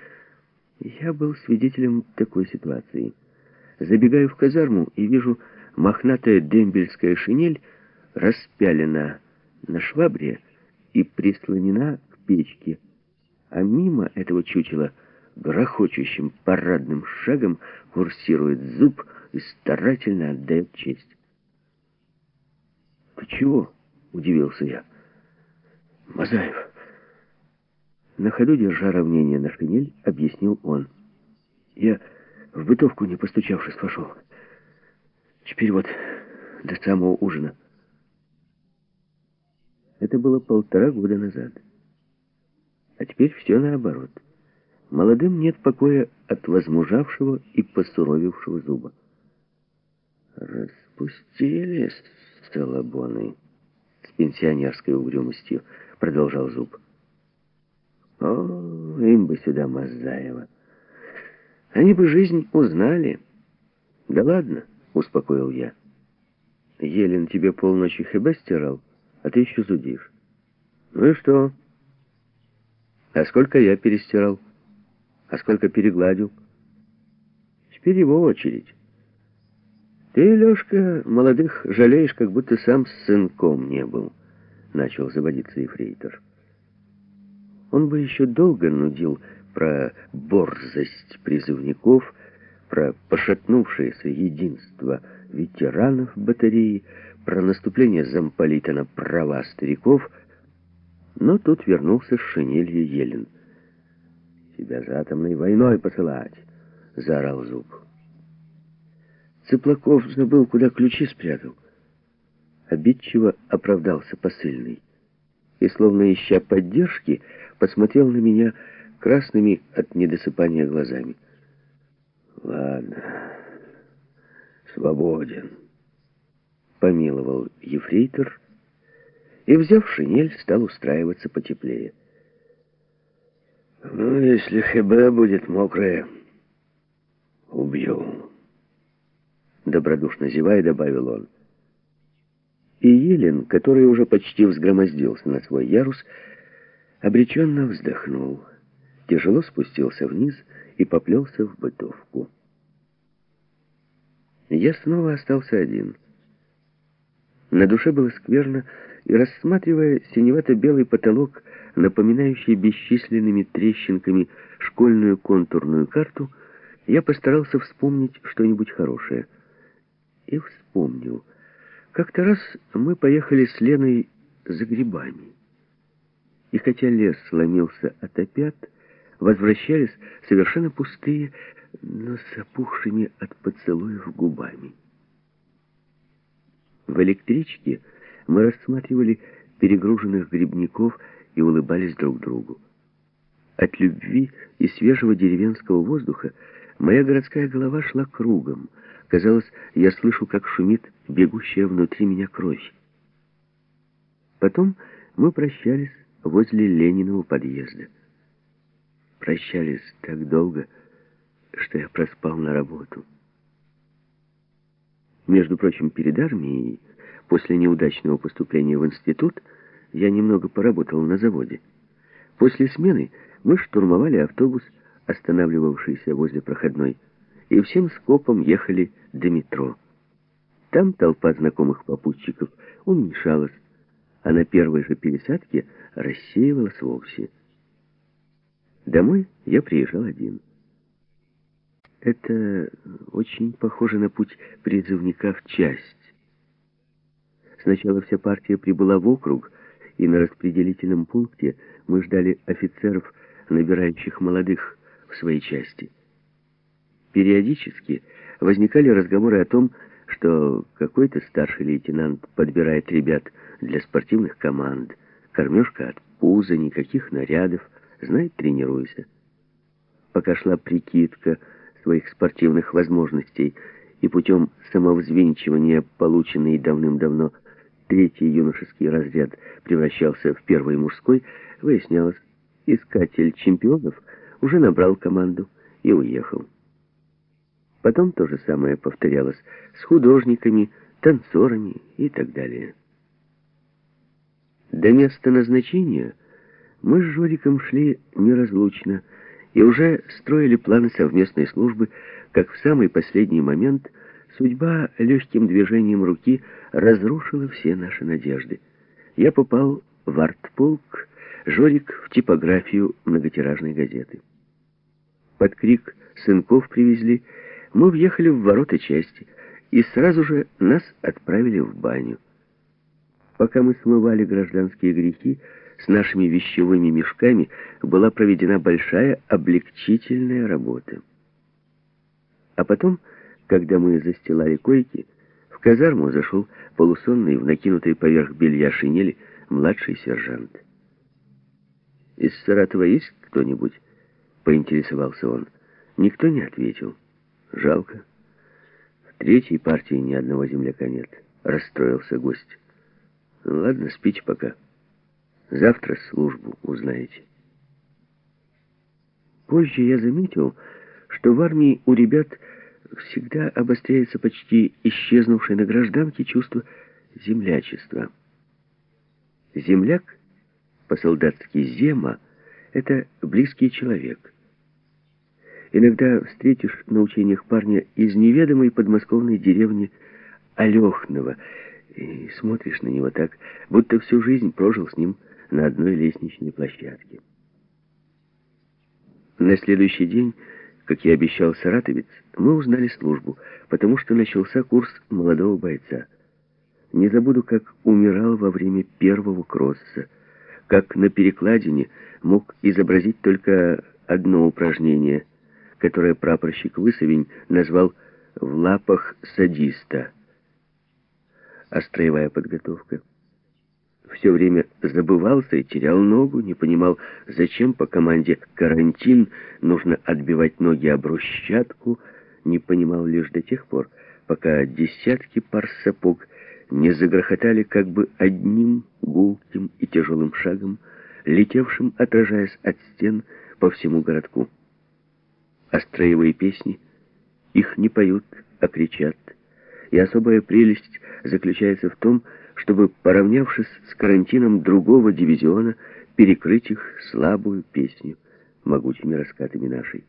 я был свидетелем такой ситуации. Забегаю в казарму и вижу, мохнатая дембельская шинель распялена на швабре и прислонена к печке, а мимо этого чучела грохочущим парадным шагом курсирует зуб и старательно отдает честь. «Ты чего?» — удивился я. «Мазаев». На ходу, держа равнение на шинель, объяснил он. «Я в бытовку, не постучавшись, пошел». Теперь вот до самого ужина. Это было полтора года назад. А теперь все наоборот. Молодым нет покоя от возмужавшего и посуровившего зуба. Распустились салабоны с пенсионерской угрюмостью, продолжал зуб. О, им бы сюда Мазаева. Они бы жизнь узнали. Да ладно. — успокоил я. «Елен тебе полночи хеба стирал, а ты еще зудишь. Ну и что? А сколько я перестирал? А сколько перегладил? Теперь его очередь. Ты, Лешка, молодых жалеешь, как будто сам с сынком не был», — начал заводиться ефрейтор. Он бы еще долго нудил про борзость призывников, про пошатнувшееся единство ветеранов батареи, про наступление замполита на права стариков, но тут вернулся с шинелью Елен. «Тебя за атомной войной посылать!» — заорал Зуб. Цыплаков забыл, куда ключи спрятал. Обидчиво оправдался посыльный и, словно ища поддержки, посмотрел на меня красными от недосыпания глазами. Ладно, свободен. Помиловал ефрейтор и, взяв шинель, стал устраиваться потеплее. Ну, если ХБ будет мокрая, убью. Добродушно зевая, добавил он. И Елен, который уже почти взгромоздился на свой ярус, обреченно вздохнул, тяжело спустился вниз и поплелся в бытовку. Я снова остался один. На душе было скверно, и, рассматривая синевато-белый потолок, напоминающий бесчисленными трещинками школьную контурную карту, я постарался вспомнить что-нибудь хорошее. И вспомнил. Как-то раз мы поехали с Леной за грибами. И хотя лес сломился от опят, возвращались совершенно пустые, но с опухшими от поцелуев губами. В электричке мы рассматривали перегруженных грибников и улыбались друг другу. От любви и свежего деревенского воздуха моя городская голова шла кругом. Казалось, я слышу, как шумит бегущая внутри меня кровь. Потом мы прощались возле Лениного подъезда прощались так долго, что я проспал на работу. Между прочим, перед армией, после неудачного поступления в институт, я немного поработал на заводе. После смены мы штурмовали автобус, останавливавшийся возле проходной, и всем скопом ехали до метро. Там толпа знакомых попутчиков уменьшалась, а на первой же пересадке рассеивалась вовсе. Домой я приезжал один. Это очень похоже на путь призывника в часть. Сначала вся партия прибыла в округ, и на распределительном пункте мы ждали офицеров, набирающих молодых в своей части. Периодически возникали разговоры о том, что какой-то старший лейтенант подбирает ребят для спортивных команд. Кормежка от пуза, никаких нарядов, знает, тренируйся. Пока шла прикидка своих спортивных возможностей и путем самовзвинчивания, полученный давным-давно третий юношеский разряд превращался в первый мужской, выяснялось, искатель чемпионов уже набрал команду и уехал. Потом то же самое повторялось с художниками, танцорами и так далее. До места назначения мы с Жориком шли неразлучно и уже строили планы совместной службы, как в самый последний момент судьба легким движением руки разрушила все наши надежды. Я попал в артполк, Жорик в типографию многотиражной газеты. Под крик «Сынков привезли!» Мы въехали в ворота части, и сразу же нас отправили в баню. Пока мы смывали гражданские грехи, с нашими вещевыми мешками была проведена большая облегчительная работа. А потом, когда мы застилали койки, в казарму зашел полусонный в накинутой поверх белья шинели младший сержант. «Из Саратова есть кто-нибудь?» — поинтересовался он. Никто не ответил. Жалко. В третьей партии ни одного земляка нет. Расстроился гость. Ну, ладно, спите пока. Завтра службу узнаете. Позже я заметил, что в армии у ребят всегда обостряется почти исчезнувшее на гражданке чувство землячества. Земляк, по-солдатски зема, это близкий человек. Иногда встретишь на учениях парня из неведомой подмосковной деревни Алехного и смотришь на него так, будто всю жизнь прожил с ним на одной лестничной площадке. На следующий день, как я обещал саратовец, мы узнали службу, потому что начался курс молодого бойца. Не забуду, как умирал во время первого кросса, как на перекладине мог изобразить только одно упражнение — которое прапорщик Высовень назвал «в лапах садиста». А строевая подготовка? Все время забывался и терял ногу, не понимал, зачем по команде «карантин» нужно отбивать ноги об брусчатку, не понимал лишь до тех пор, пока десятки пар сапог не загрохотали как бы одним гулким и тяжелым шагом, летевшим, отражаясь от стен по всему городку а строевые песни их не поют, а кричат. И особая прелесть заключается в том, чтобы, поравнявшись с карантином другого дивизиона, перекрыть их слабую песню могучими раскатами нашей.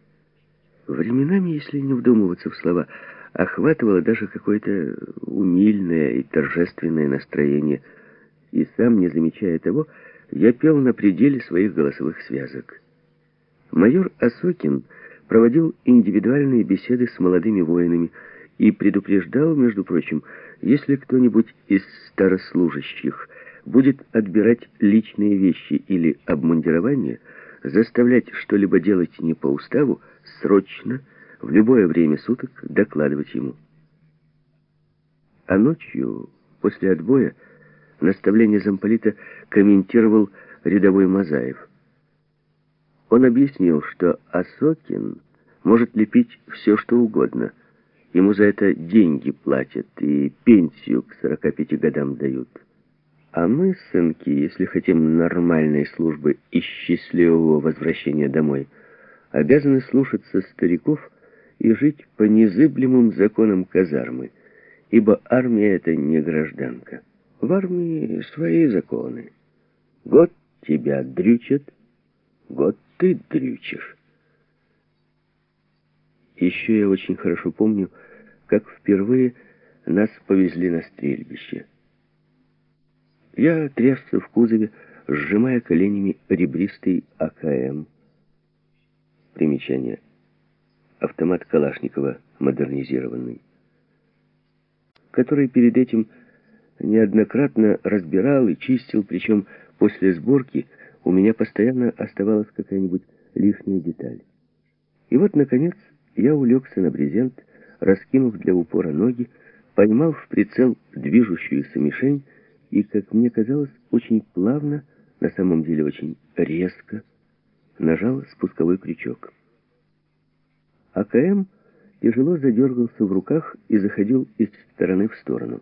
Временами, если не вдумываться в слова, охватывало даже какое-то умильное и торжественное настроение, и сам, не замечая того, я пел на пределе своих голосовых связок. Майор Осокин проводил индивидуальные беседы с молодыми воинами и предупреждал, между прочим, если кто-нибудь из старослужащих будет отбирать личные вещи или обмундирование, заставлять что-либо делать не по уставу, срочно, в любое время суток докладывать ему. А ночью, после отбоя, наставление замполита комментировал рядовой Мазаев – он объяснил, что Осокин может лепить все, что угодно. Ему за это деньги платят и пенсию к 45 годам дают. А мы, сынки, если хотим нормальной службы и счастливого возвращения домой, обязаны слушаться стариков и жить по незыблемым законам казармы, ибо армия — это не гражданка. В армии свои законы. Год тебя дрючат, год ты дрючишь. Еще я очень хорошо помню, как впервые нас повезли на стрельбище. Я трясся в кузове, сжимая коленями ребристый АКМ. Примечание. Автомат Калашникова модернизированный. Который перед этим неоднократно разбирал и чистил, причем после сборки у меня постоянно оставалась какая-нибудь лишняя деталь. И вот, наконец, я улегся на брезент, раскинув для упора ноги, поймал в прицел движущуюся мишень и, как мне казалось, очень плавно, на самом деле очень резко, нажал спусковой крючок. АКМ тяжело задергался в руках и заходил из стороны в сторону.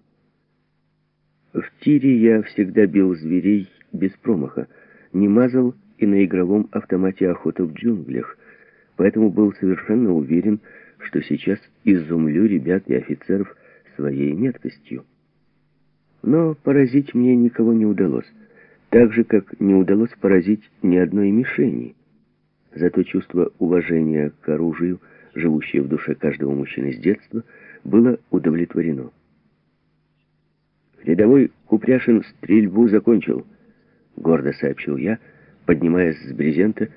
В тире я всегда бил зверей без промаха, не мазал и на игровом автомате охота в джунглях, поэтому был совершенно уверен, что сейчас изумлю ребят и офицеров своей меткостью. Но поразить мне никого не удалось, так же, как не удалось поразить ни одной мишени. Зато чувство уважения к оружию, живущее в душе каждого мужчины с детства, было удовлетворено. «Рядовой Купряшин стрельбу закончил», — гордо сообщил я, поднимаясь с брезента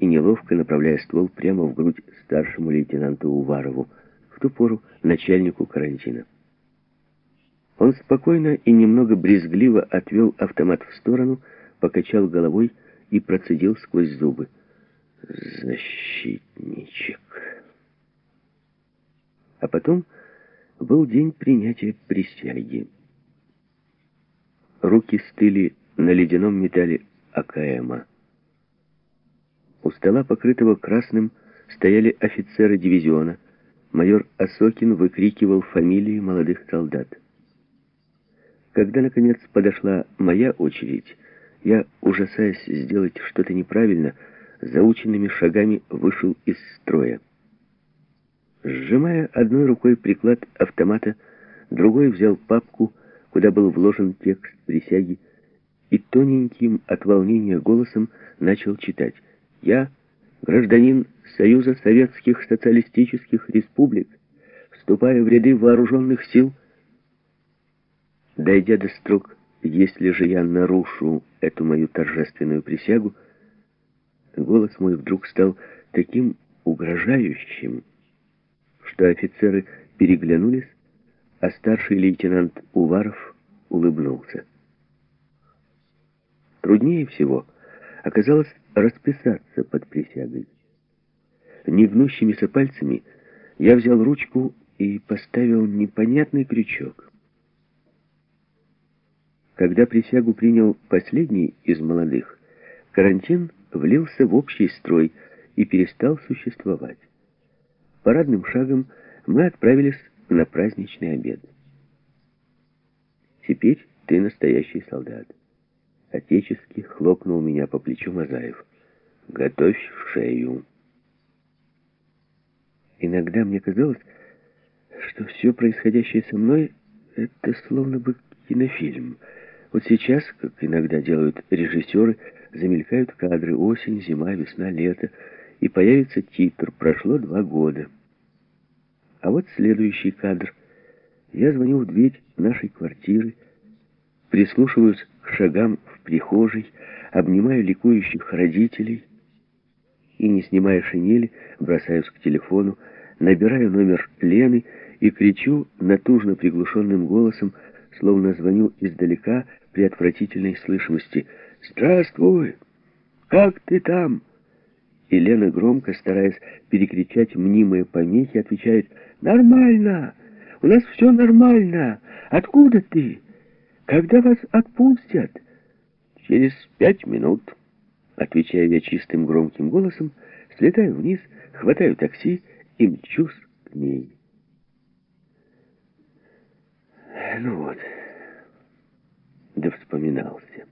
и неловко направляя ствол прямо в грудь старшему лейтенанту Уварову, в ту пору начальнику карантина. Он спокойно и немного брезгливо отвел автомат в сторону, покачал головой и процедил сквозь зубы. «Защитничек». А потом был день принятия присяги. Руки стыли на ледяном металле АКМа. У стола, покрытого красным, стояли офицеры дивизиона. Майор Осокин выкрикивал фамилии молодых солдат. Когда, наконец, подошла моя очередь, я, ужасаясь сделать что-то неправильно, заученными шагами вышел из строя. Сжимая одной рукой приклад автомата, другой взял папку, куда был вложен текст присяги, и тоненьким от волнения голосом начал читать. «Я, гражданин Союза Советских Социалистических Республик, вступая в ряды вооруженных сил, дойдя до строк «Если же я нарушу эту мою торжественную присягу», голос мой вдруг стал таким угрожающим, что офицеры переглянулись, а старший лейтенант Уваров улыбнулся. Труднее всего оказалось расписаться под присягой. Негнущимися пальцами я взял ручку и поставил непонятный крючок. Когда присягу принял последний из молодых, карантин влился в общий строй и перестал существовать. Парадным шагом мы отправились на праздничный обед. «Теперь ты настоящий солдат». Отечески хлопнул меня по плечу Мазаев. «Готовь шею». Иногда мне казалось, что все происходящее со мной — это словно бы кинофильм. Вот сейчас, как иногда делают режиссеры, замелькают кадры «Осень», «Зима», «Весна», «Лето», и появится титр «Прошло два года». А вот следующий кадр. Я звоню в дверь нашей квартиры, прислушиваюсь к шагам прихожей, обнимаю ликующих родителей и, не снимая шинели, бросаюсь к телефону, набираю номер Лены и кричу натужно приглушенным голосом, словно звоню издалека при отвратительной слышимости. «Здравствуй! Как ты там?» И Лена громко, стараясь перекричать мнимые помехи, отвечает «Нормально! У нас все нормально! Откуда ты? Когда вас отпустят?» «Через пять минут», — отвечаю я чистым громким голосом, слетаю вниз, хватаю такси и мчусь к ней. Ну вот, да вспоминался.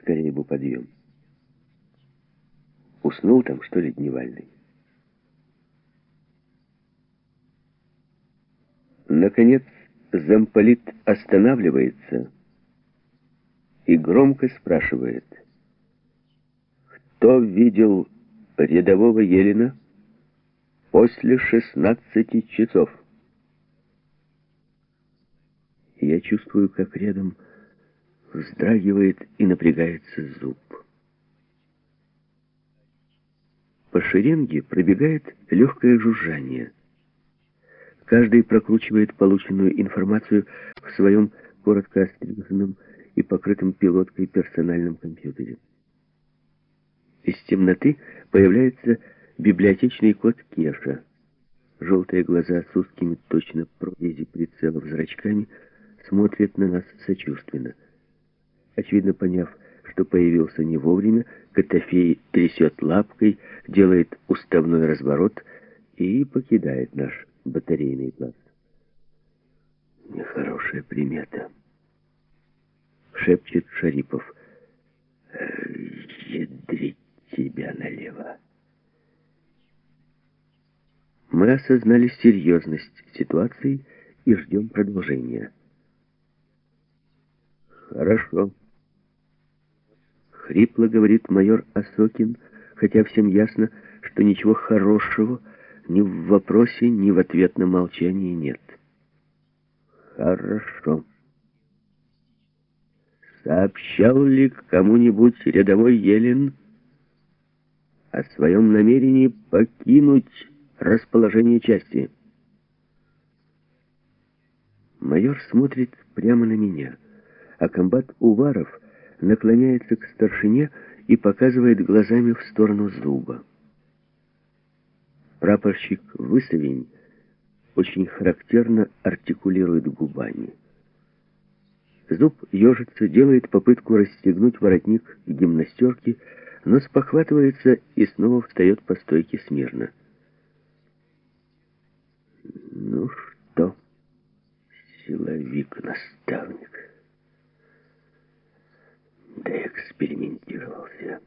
Скорее бы подъем. Уснул там, что ли, дневальный? Наконец, замполит останавливается и громко спрашивает. Кто видел рядового Елена после 16 часов? Я чувствую, как рядом вздрагивает и напрягается зуб. По шеренге пробегает легкое жужжание. Каждый прокручивает полученную информацию в своем коротко остриженном и покрытом пилоткой персональном компьютере. Из темноты появляется библиотечный кот Кеша. Желтые глаза с узкими точно прорези прицелов зрачками смотрят на нас сочувственно. Очевидно поняв, что появился не вовремя, Котофей трясет лапкой, делает уставной разворот и покидает наш батарейный плац. Нехорошая примета. Шепчет Шарипов. «Э, ядрить тебя налево. Мы осознали серьезность ситуации и ждем продолжения. Хорошо. Хрипло говорит майор Осокин, хотя всем ясно, что ничего хорошего ни в вопросе, ни в ответном молчании нет. Хорошо. Сообщал ли кому-нибудь рядовой Елен о своем намерении покинуть расположение части? Майор смотрит прямо на меня, а комбат Уваров наклоняется к старшине и показывает глазами в сторону зуба. Прапорщик Высовень очень характерно артикулирует губами. Зуб ежится, делает попытку расстегнуть воротник гимнастерки, но спохватывается и снова встает по стойке смирно. Ну что, силовик-наставник, да экспериментировался.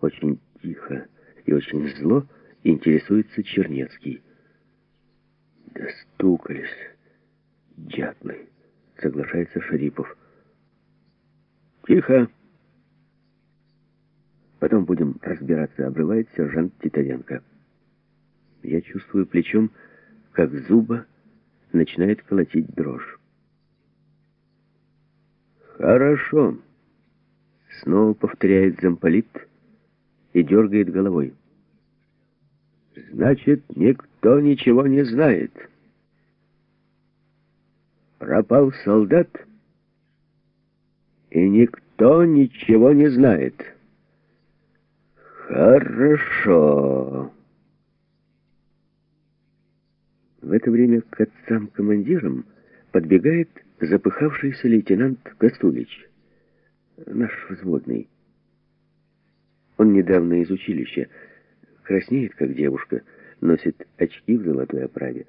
Очень тихо и очень зло интересуется Чернецкий. «Достукались, дятлы», — соглашается Шарипов. «Тихо!» «Потом будем разбираться», — обрывает сержант Титовенко. Я чувствую плечом, как зуба начинает колотить дрожь. «Хорошо», — снова повторяет замполит, — и дергает головой. Значит, никто ничего не знает. Пропал солдат, и никто ничего не знает. Хорошо. В это время к отцам-командирам подбегает запыхавшийся лейтенант Косулич, наш взводный. Он недавно из училища. Краснеет, как девушка, носит очки в золотой оправе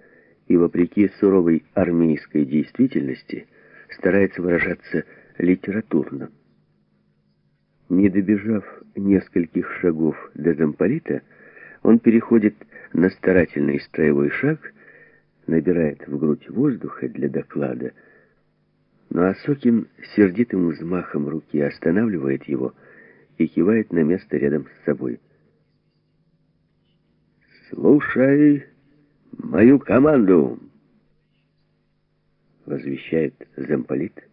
и, вопреки суровой армейской действительности, старается выражаться литературно. Не добежав нескольких шагов до замполита, он переходит на старательный строевой шаг, набирает в грудь воздуха для доклада, но Осокин сердитым взмахом руки останавливает его, и кивает на место рядом с собой. «Слушай мою команду!» возвещает замполит,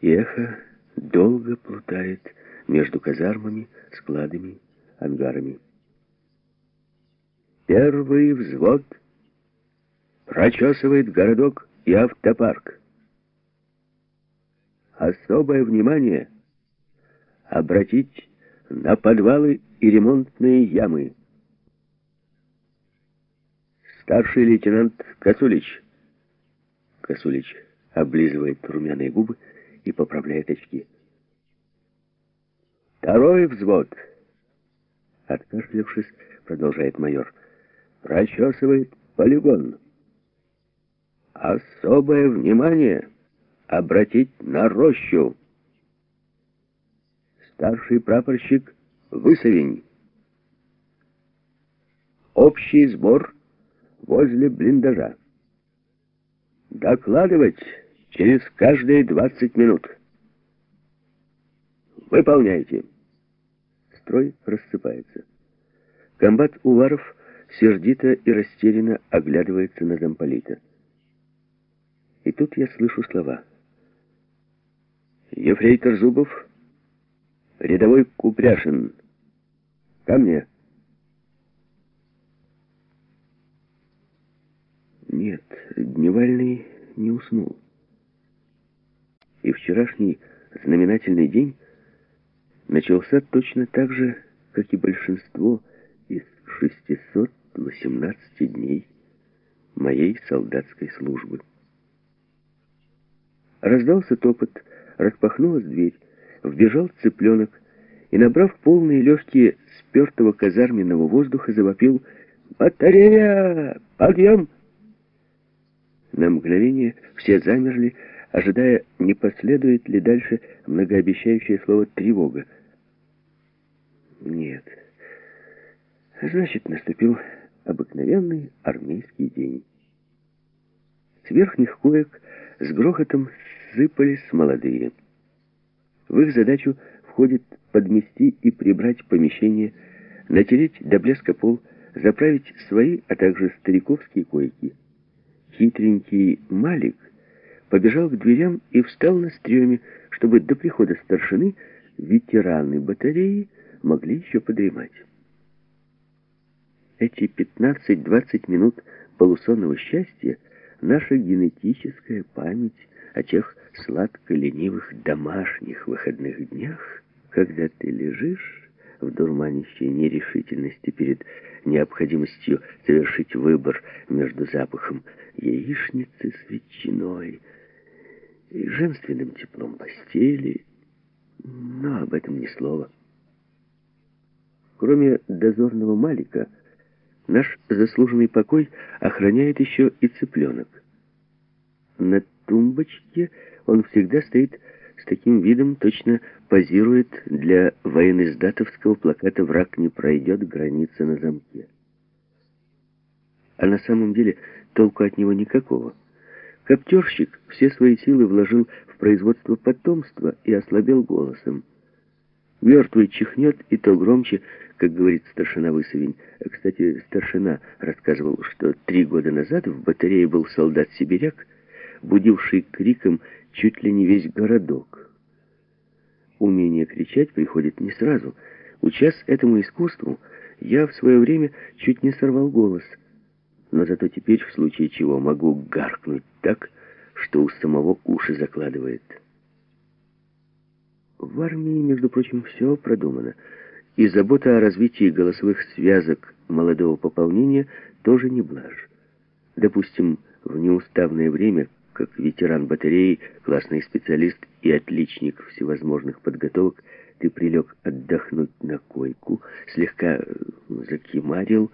и эхо долго плутает между казармами, складами, ангарами. Первый взвод прочесывает городок и автопарк. Особое внимание — обратить на подвалы и ремонтные ямы. Старший лейтенант Косулич. Косулич облизывает румяные губы и поправляет очки. Второй взвод. Откашлявшись, продолжает майор. Прочесывает полигон. Особое внимание обратить на рощу старший прапорщик Высовень. Общий сбор возле блиндажа. Докладывать через каждые 20 минут. Выполняйте. Строй рассыпается. Комбат Уваров сердито и растерянно оглядывается на замполита. И тут я слышу слова. «Ефрейтор Зубов, рядовой Купряшин, ко мне!» Нет, Дневальный не уснул. И вчерашний знаменательный день начался точно так же, как и большинство из 618 дней моей солдатской службы. Раздался топот, распахнулась дверь, вбежал цыпленок и, набрав полные легкие спертого казарменного воздуха, завопил «Батарея! Подъем!» На мгновение все замерли, ожидая, не последует ли дальше многообещающее слово «тревога». Нет. Значит, наступил обыкновенный армейский день. С верхних коек с грохотом сыпались молодые. В их задачу входит подмести и прибрать помещение, натереть до блеска пол, заправить свои, а также стариковские койки. Хитренький Малик побежал к дверям и встал на стреме, чтобы до прихода старшины ветераны батареи могли еще подремать. Эти 15-20 минут полусонного счастья — наша генетическая память о тех сладко-ленивых домашних выходных днях, когда ты лежишь в дурманящей нерешительности перед необходимостью совершить выбор между запахом яичницы с ветчиной и женственным теплом постели, но об этом ни слова. Кроме дозорного Малика, наш заслуженный покой охраняет еще и цыпленок. На тумбочке он всегда стоит с таким видом, точно позирует для военноиздатовского плаката «Враг не пройдет, граница на замке». А на самом деле толку от него никакого. Коптерщик все свои силы вложил в производство потомства и ослабел голосом. Мертвый чихнет, и то громче, как говорит старшина Высовень. Кстати, старшина рассказывал, что три года назад в батарее был солдат-сибиряк, будивший криком чуть ли не весь городок. Умение кричать приходит не сразу. Учась этому искусству, я в свое время чуть не сорвал голос. Но зато теперь, в случае чего, могу гаркнуть так, что у самого уши закладывает. В армии, между прочим, все продумано. И забота о развитии голосовых связок молодого пополнения тоже не блажь. Допустим, в неуставное время, как ветеран батареи, классный специалист и отличник всевозможных подготовок, ты прилег отдохнуть на койку, слегка закимарил,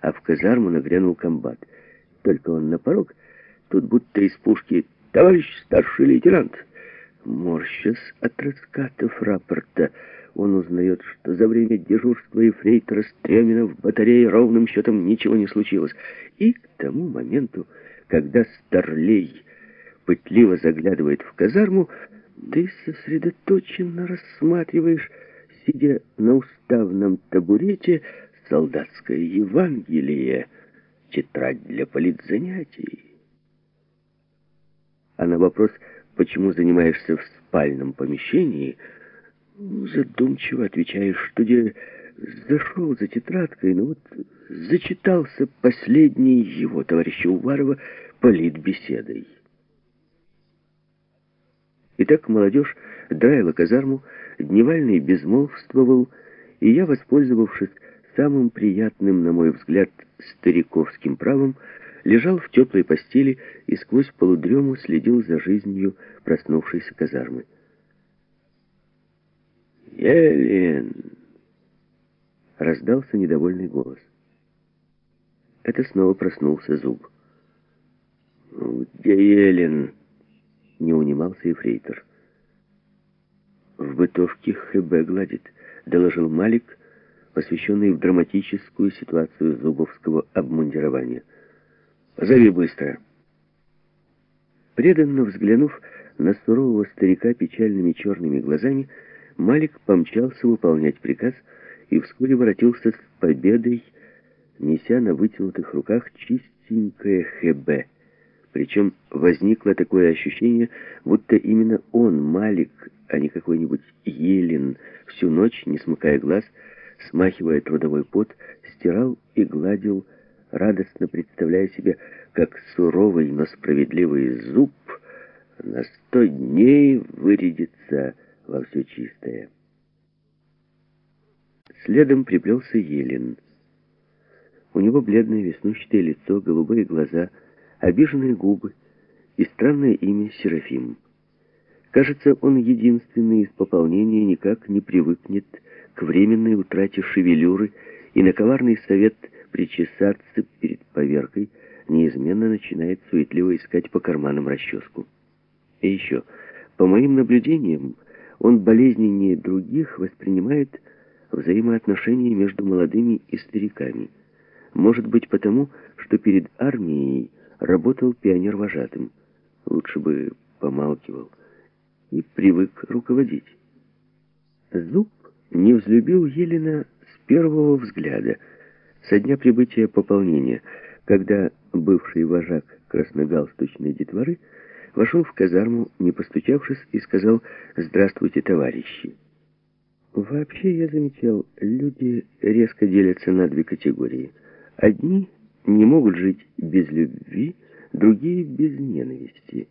а в казарму нагрянул комбат. Только он на порог, тут будто из пушки «Товарищ старший лейтенант!» Морщась от раскатов рапорта, он узнает, что за время дежурства ефрейтора Стремина в батарее ровным счетом ничего не случилось. И к тому моменту, когда Старлей пытливо заглядывает в казарму, ты сосредоточенно рассматриваешь, сидя на уставном табурете, солдатское Евангелие, тетрадь для политзанятий. А на вопрос почему занимаешься в спальном помещении, задумчиво отвечаешь, что я зашел за тетрадкой, но вот зачитался последний его, товарища Уварова, политбеседой. Итак, молодежь драила казарму, Дневальный безмолвствовал, и я, воспользовавшись самым приятным, на мой взгляд, стариковским правом, лежал в теплой постели и сквозь полудрему следил за жизнью проснувшейся казармы. «Елен!» — раздался недовольный голос. Это снова проснулся зуб. «Где Елен?» — не унимался эфрейтор. «В бытовке ХБ гладит», — доложил Малик, посвященный в драматическую ситуацию зубовского обмундирования — Позови быстро. Преданно взглянув на сурового старика печальными черными глазами, Малик помчался выполнять приказ и вскоре воротился с победой, неся на вытянутых руках чистенькое ХБ. Причем возникло такое ощущение, будто именно он, Малик, а не какой-нибудь Елен, всю ночь, не смыкая глаз, смахивая трудовой пот, стирал и гладил, радостно представляя себе, как суровый, но справедливый зуб на сто дней вырядится во все чистое. Следом приплелся Елен. У него бледное веснущатое лицо, голубые глаза, обиженные губы и странное имя Серафим. Кажется, он единственный из пополнения никак не привыкнет к временной утрате шевелюры и на коварный совет причесаться перед поверкой неизменно начинает суетливо искать по карманам расческу. И еще, по моим наблюдениям, он болезненнее других воспринимает взаимоотношения между молодыми и стариками. Может быть потому, что перед армией работал пионер-вожатым. Лучше бы помалкивал и привык руководить. Зуб не взлюбил Елена с первого взгляда, со дня прибытия пополнения, когда бывший вожак красногалстучной детворы вошел в казарму, не постучавшись, и сказал «Здравствуйте, товарищи». Вообще, я замечал, люди резко делятся на две категории. Одни не могут жить без любви, другие без ненависти.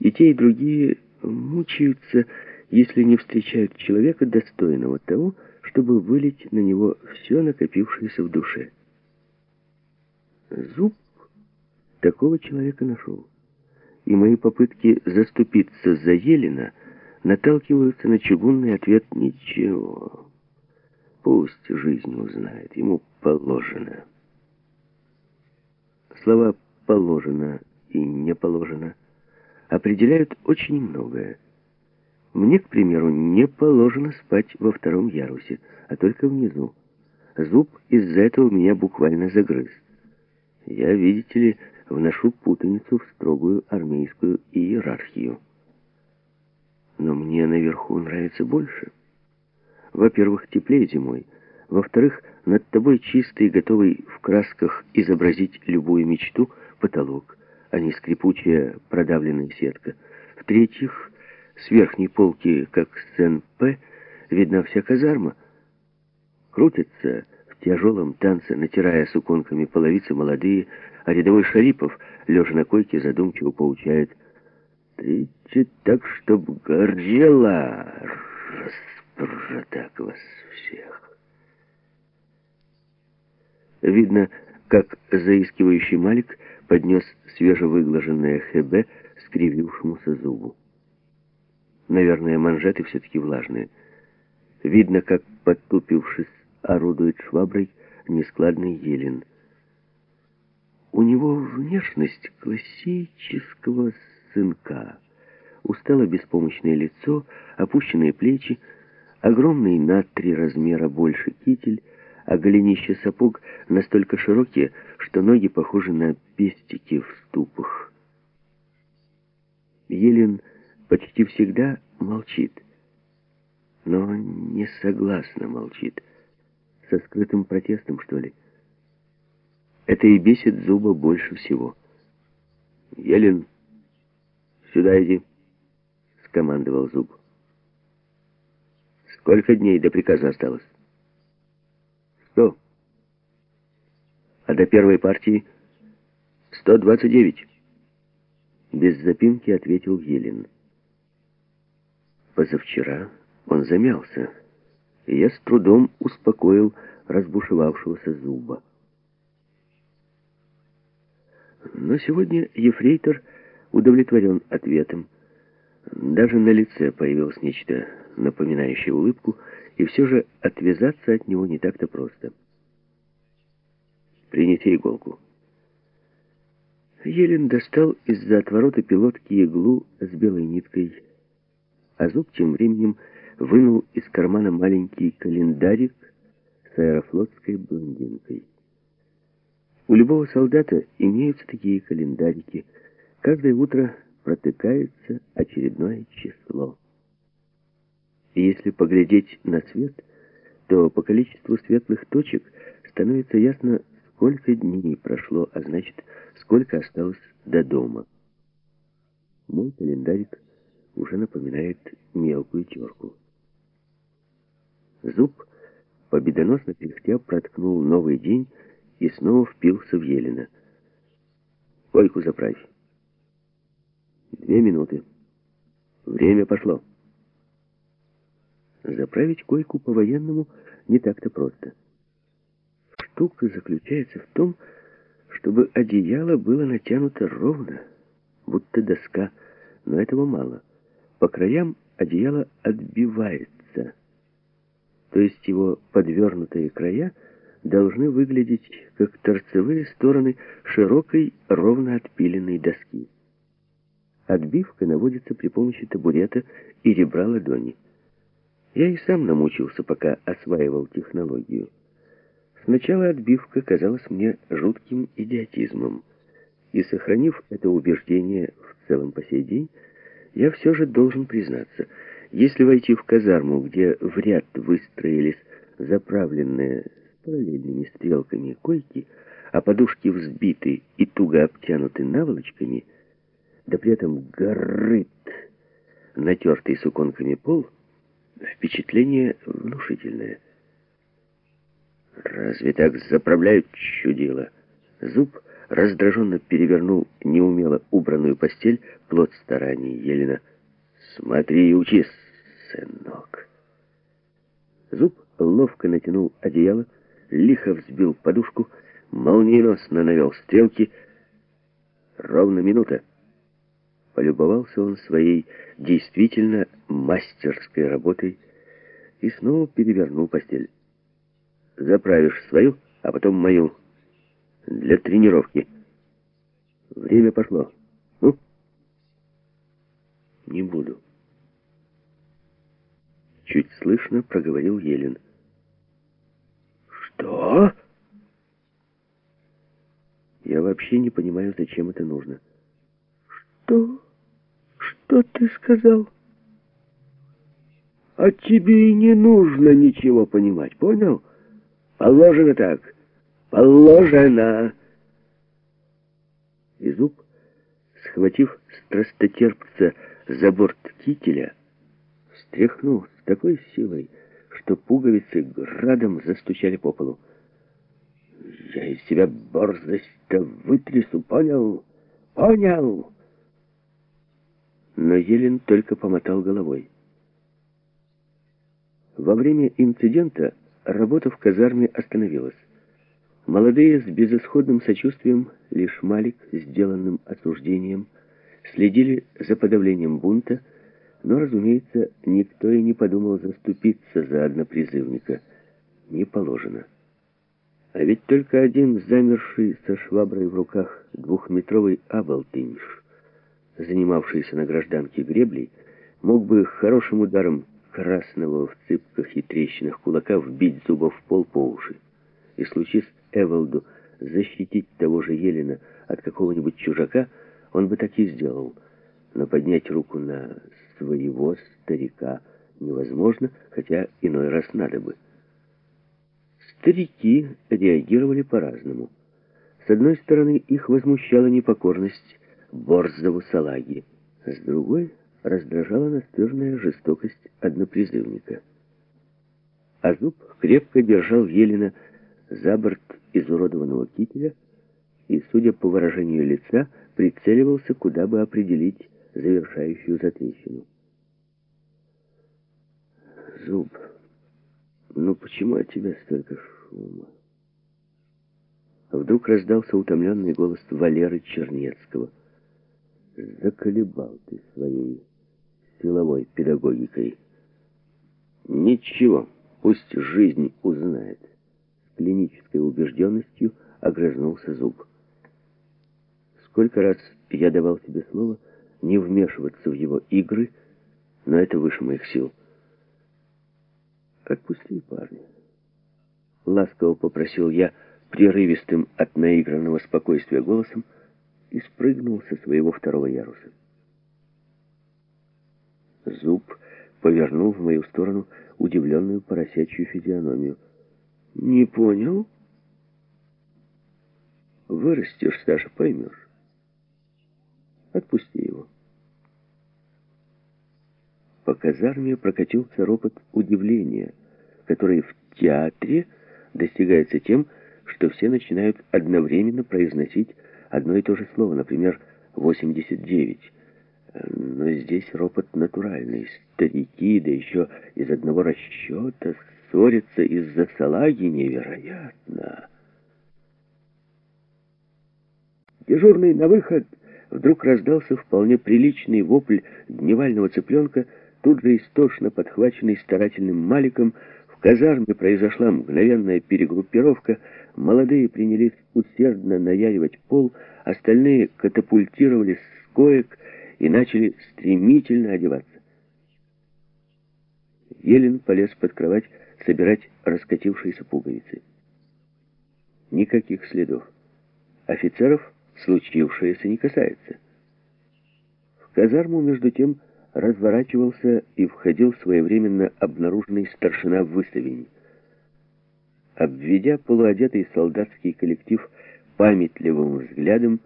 И те, и другие мучаются, если не встречают человека, достойного того, чтобы вылить на него все накопившееся в душе. Зуб такого человека нашел. И мои попытки заступиться за Елена наталкиваются на чугунный ответ «Ничего, пусть жизнь узнает, ему положено». Слова «положено» и «не положено» определяют очень многое. Мне, к примеру, не положено спать во втором ярусе, а только внизу. Зуб из-за этого меня буквально загрыз. Я, видите ли, вношу путаницу в строгую армейскую иерархию. Но мне наверху нравится больше. Во-первых, теплее зимой. Во-вторых, над тобой чистый, готовый в красках изобразить любую мечту потолок, а не скрипучая продавленная сетка. В-третьих, с верхней полки, как сцен П, видна вся казарма. Крутятся в тяжелом танце, натирая суконками половицы молодые, а рядовой Шарипов, лежа на койке, задумчиво поучает «Тридцать так, чтоб горела, распродак вас всех». Видно, как заискивающий Малик поднес свежевыглаженное ХБ скривившемуся зубу. Наверное, манжеты все-таки влажные. Видно, как, подтупившись, орудует шваброй нескладный Елен. У него внешность классического сынка. Устало беспомощное лицо, опущенные плечи, огромный на три размера больше китель, а голенища сапог настолько широкие, что ноги похожи на пестики в ступах. Елен почти всегда молчит, но не согласно молчит, со скрытым протестом, что ли. Это и бесит Зуба больше всего. «Елен, сюда иди», — скомандовал Зуб. «Сколько дней до приказа осталось?» «Сто». «А до первой партии?» «Сто двадцать девять». Без запинки ответил Елен. Позавчера он замялся, и я с трудом успокоил разбушевавшегося зуба. Но сегодня ефрейтор удовлетворен ответом. Даже на лице появилось нечто напоминающее улыбку, и все же отвязаться от него не так-то просто. «Принеси иголку». Елен достал из-за отворота пилотки иглу с белой ниткой, а зуб тем временем вынул из кармана маленький календарик с аэрофлотской блондинкой. У любого солдата имеются такие календарики. Каждое утро протыкается очередное число. И если поглядеть на свет, то по количеству светлых точек становится ясно, сколько дней прошло, а значит, сколько осталось до дома. Мой календарик уже напоминает мелкую терку. Зуб победоносно кряхтя проткнул новый день и снова впился в Елена. «Койку заправь». «Две минуты. Время пошло». Заправить койку по-военному не так-то просто. Штука заключается в том, чтобы одеяло было натянуто ровно, будто доска, но этого мало. По краям одеяло отбивается, то есть его подвернутые края должны выглядеть как торцевые стороны широкой, ровно отпиленной доски. Отбивка наводится при помощи табурета и ребра ладони. Я и сам намучился, пока осваивал технологию. Сначала отбивка казалась мне жутким идиотизмом, и, сохранив это убеждение в целом по сей день, я все же должен признаться, если войти в казарму, где в ряд выстроились заправленные с параллельными стрелками койки, а подушки взбиты и туго обтянуты наволочками, да при этом горит натертый суконками пол — Впечатление внушительное. «Разве так заправляют чудило?» Зуб раздраженно перевернул неумело убранную постель, плод стараний Елена. «Смотри и учись, сынок!» Зуб ловко натянул одеяло, лихо взбил подушку, молниеносно навел стрелки. Ровно минута. Полюбовался он своей действительно мастерской работой и снова перевернул постель. Заправишь свою, а потом мою. Для тренировки. Время пошло. Ну? Не буду. Чуть слышно проговорил Елен. Что? Я вообще не понимаю, зачем это нужно. Что? Что ты сказал? А тебе и не нужно ничего понимать, понял? Положено так. Положено. И зуб, схватив страстотерпца за борт кителя, встряхнул с такой силой, что пуговицы градом застучали по полу. «Я из себя борзость-то вытрясу, понял? Понял?» Но Елен только помотал головой. Во время инцидента работа в казарме остановилась. Молодые с безысходным сочувствием, лишь Малик, сделанным осуждением, следили за подавлением бунта, но, разумеется, никто и не подумал заступиться за однопризывника. Не положено. А ведь только один замерший со шваброй в руках двухметровый аболтынш занимавшийся на гражданке греблей, мог бы хорошим ударом красного в цыпках и трещинах кулака вбить зубов в пол по уши. И случись Эволду защитить того же Елена от какого-нибудь чужака, он бы так и сделал. Но поднять руку на своего старика невозможно, хотя иной раз надо бы. Старики реагировали по-разному. С одной стороны, их возмущала непокорность борзову салаги. С другой раздражала настырная жестокость однопризывника. А зуб крепко держал Елена за борт изуродованного кителя и, судя по выражению лица, прицеливался, куда бы определить завершающую затрещину. «Зуб, ну почему от тебя столько шума?» Вдруг раздался утомленный голос Валеры Чернецкого — заколебал ты своей силовой педагогикой. Ничего, пусть жизнь узнает. С клинической убежденностью огрызнулся зуб. Сколько раз я давал себе слово не вмешиваться в его игры, но это выше моих сил. Отпусти, парня. Ласково попросил я прерывистым от наигранного спокойствия голосом, и спрыгнул со своего второго яруса. Зуб повернул в мою сторону удивленную поросячью физиономию. «Не понял?» «Вырастешь, Саша, поймешь. Отпусти его». По казарме прокатился ропот удивления, который в театре достигается тем, что все начинают одновременно произносить одно и то же слово, например, «89». Но здесь ропот натуральный. Старики, да еще из одного расчета, ссорятся из-за салаги невероятно. Дежурный на выход вдруг раздался вполне приличный вопль дневального цыпленка, тут же истошно подхваченный старательным Маликом, в казарме произошла мгновенная перегруппировка, молодые принялись усердно наяривать пол, остальные катапультировались с коек и начали стремительно одеваться. Елен полез под кровать собирать раскатившиеся пуговицы. Никаких следов. Офицеров случившееся не касается. В казарму, между тем, разворачивался и входил своевременно обнаруженный старшина выставень. Обведя полуодетый солдатский коллектив памятливым взглядом,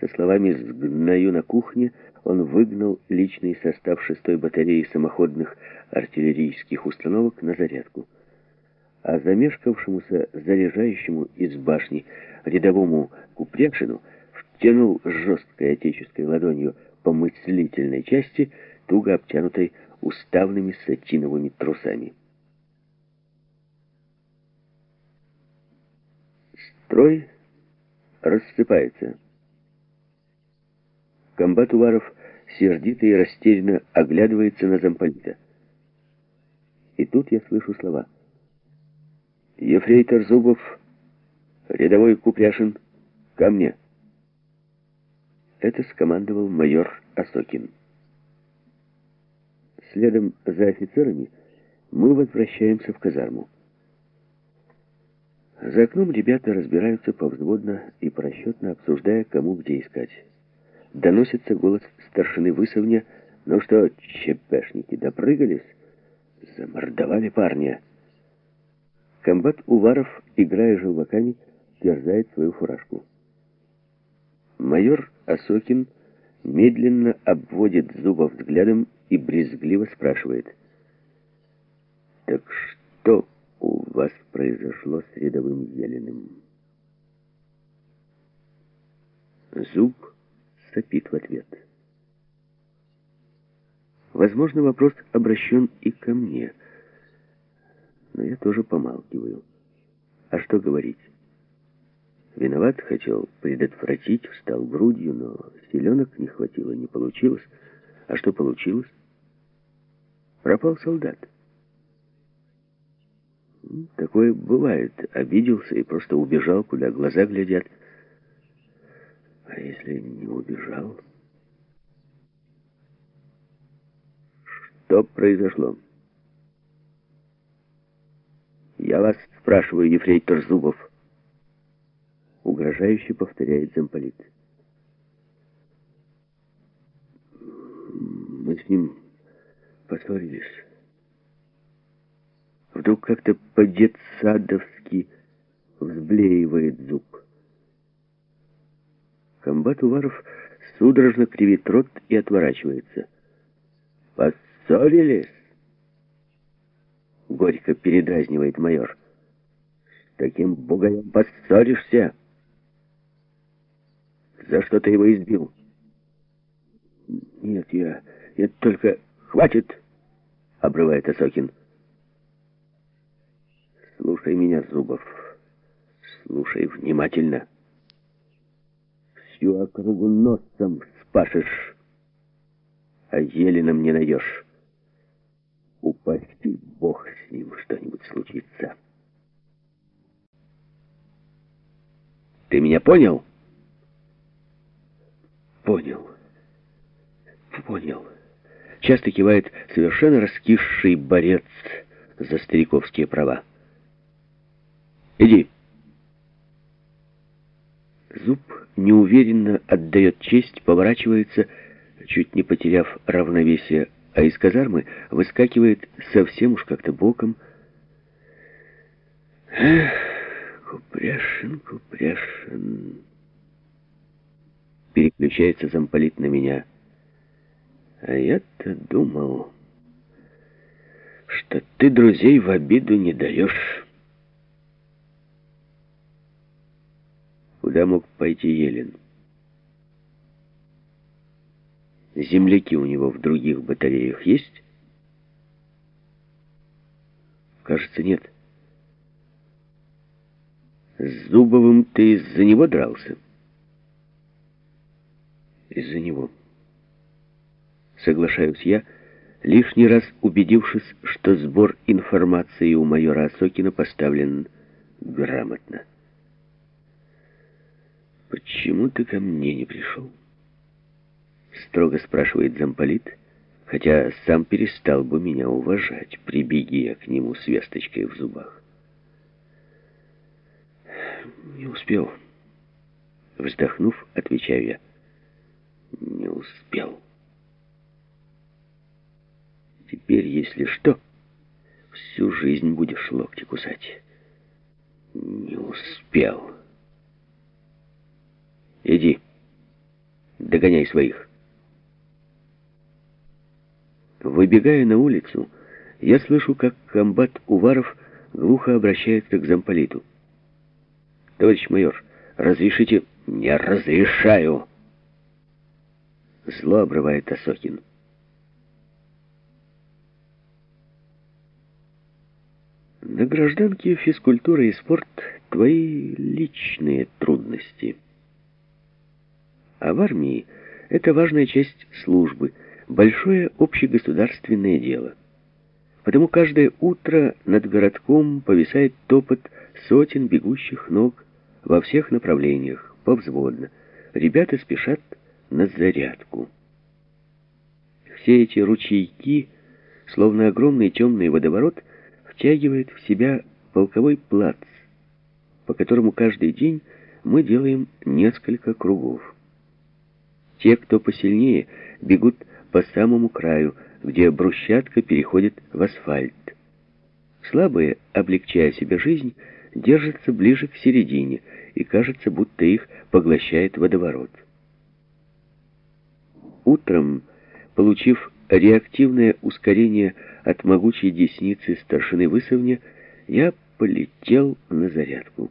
со словами «сгною на кухне», он выгнал личный состав шестой батареи самоходных артиллерийских установок на зарядку. А замешкавшемуся заряжающему из башни рядовому Купрякшину втянул жесткой отеческой ладонью по мыслительной части туго обтянутой уставными сатиновыми трусами. Строй рассыпается. Комбат Уваров сердито и растерянно оглядывается на замполита. И тут я слышу слова. «Ефрейтор Зубов, рядовой Купряшин, ко мне!» Это скомандовал майор Осокин. Следом за офицерами мы возвращаемся в казарму. За окном ребята разбираются повзводно и порасчетно, обсуждая, кому где искать. Доносится голос старшины Высовня, «Ну что, чепешники, допрыгались?» Замордовали парня. Комбат Уваров, играя желваками, терзает свою фуражку. Майор Осокин медленно обводит Зубов взглядом и брезгливо спрашивает. «Так что вас произошло с рядовым Елиным?» Зуб сопит в ответ. Возможно, вопрос обращен и ко мне, но я тоже помалкиваю. А что говорить? Виноват, хотел предотвратить, встал грудью, но селенок не хватило, не получилось. А что получилось? Пропал солдат. Такое бывает. Обиделся и просто убежал, куда глаза глядят. А если не убежал? Что произошло? Я вас спрашиваю, ефрейтор Зубов угрожающе повторяет замполит. Мы с ним поссорились. Вдруг как-то по-детсадовски взблеивает зуб. Комбат Уваров судорожно кривит рот и отворачивается. «Поссорились?» Горько передразнивает майор. «С таким бугаем поссоришься?» За что ты его избил? Нет, я... Я только... Хватит! Обрывает Осокин. Слушай меня, Зубов. Слушай внимательно. Всю округу носом спашешь, а Елена не найдешь. Упасть Бог с ним что-нибудь случится. Ты меня понял? Понял. Понял. Часто кивает совершенно раскисший борец за стариковские права. Иди. Зуб неуверенно отдает честь, поворачивается, чуть не потеряв равновесие, а из казармы выскакивает совсем уж как-то боком. Эх, Купряшин, Купряшин... Переключается замполит на меня. А я-то думал, что ты друзей в обиду не даешь. Куда мог пойти Елен? Земляки у него в других батареях есть? Кажется, нет. С Зубовым ты из-за него дрался? Из-за него. Соглашаюсь я, лишний раз убедившись, что сбор информации у майора Осокина поставлен грамотно. «Почему ты ко мне не пришел?» Строго спрашивает замполит, хотя сам перестал бы меня уважать, прибеги я к нему с весточкой в зубах. «Не успел». Вздохнув, отвечаю я. «Не успел». Теперь, если что, всю жизнь будешь локти кусать. Не успел. Иди, догоняй своих. Выбегая на улицу, я слышу, как комбат Уваров глухо обращается к замполиту. «Товарищ майор, разрешите?» «Не разрешаю!» Зло обрывает Осокин. На гражданке физкультура и спорт — твои личные трудности. А в армии это важная часть службы — большое общегосударственное дело. Потому каждое утро над городком повисает топот сотен бегущих ног во всех направлениях, повзводно. Ребята спешат на зарядку. Все эти ручейки, словно огромный темный водоворот, втягивает в себя полковой плац, по которому каждый день мы делаем несколько кругов. Те, кто посильнее, бегут по самому краю, где брусчатка переходит в асфальт. Слабые, облегчая себе жизнь, держатся ближе к середине, и кажется, будто их поглощает водоворот. Утром, получив реактивное ускорение от могучей десницы старшины Высовня, я полетел на зарядку.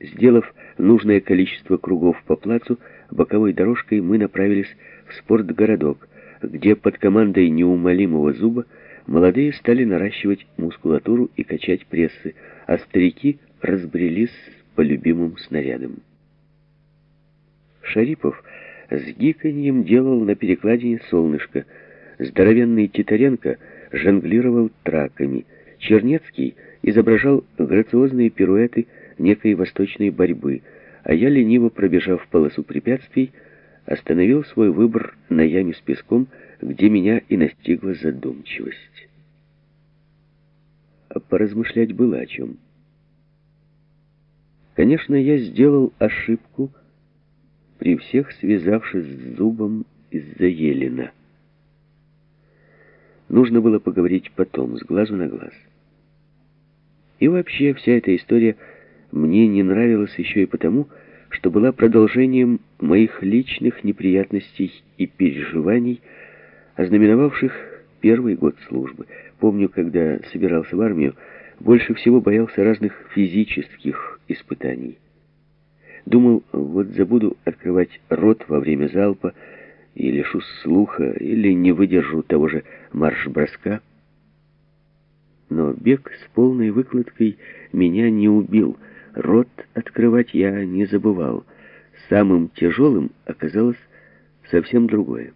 Сделав нужное количество кругов по плацу, боковой дорожкой мы направились в спортгородок, где под командой неумолимого зуба молодые стали наращивать мускулатуру и качать прессы, а старики разбрелись по любимым снарядам. Шарипов с гиканьем делал на перекладине солнышко, здоровенный Титаренко жонглировал траками, Чернецкий изображал грациозные пируэты некой восточной борьбы, а я, лениво пробежав полосу препятствий, остановил свой выбор на яме с песком, где меня и настигла задумчивость. А поразмышлять было о чем. Конечно, я сделал ошибку, при всех связавшись с зубом из-за Елена. Нужно было поговорить потом, с глазу на глаз. И вообще, вся эта история мне не нравилась еще и потому, что была продолжением моих личных неприятностей и переживаний, ознаменовавших первый год службы. Помню, когда собирался в армию, больше всего боялся разных физических испытаний. Думал, вот забуду открывать рот во время залпа, и лишусь слуха, или не выдержу того же марш-броска. Но бег с полной выкладкой меня не убил — Рот открывать я не забывал. Самым тяжелым оказалось совсем другое.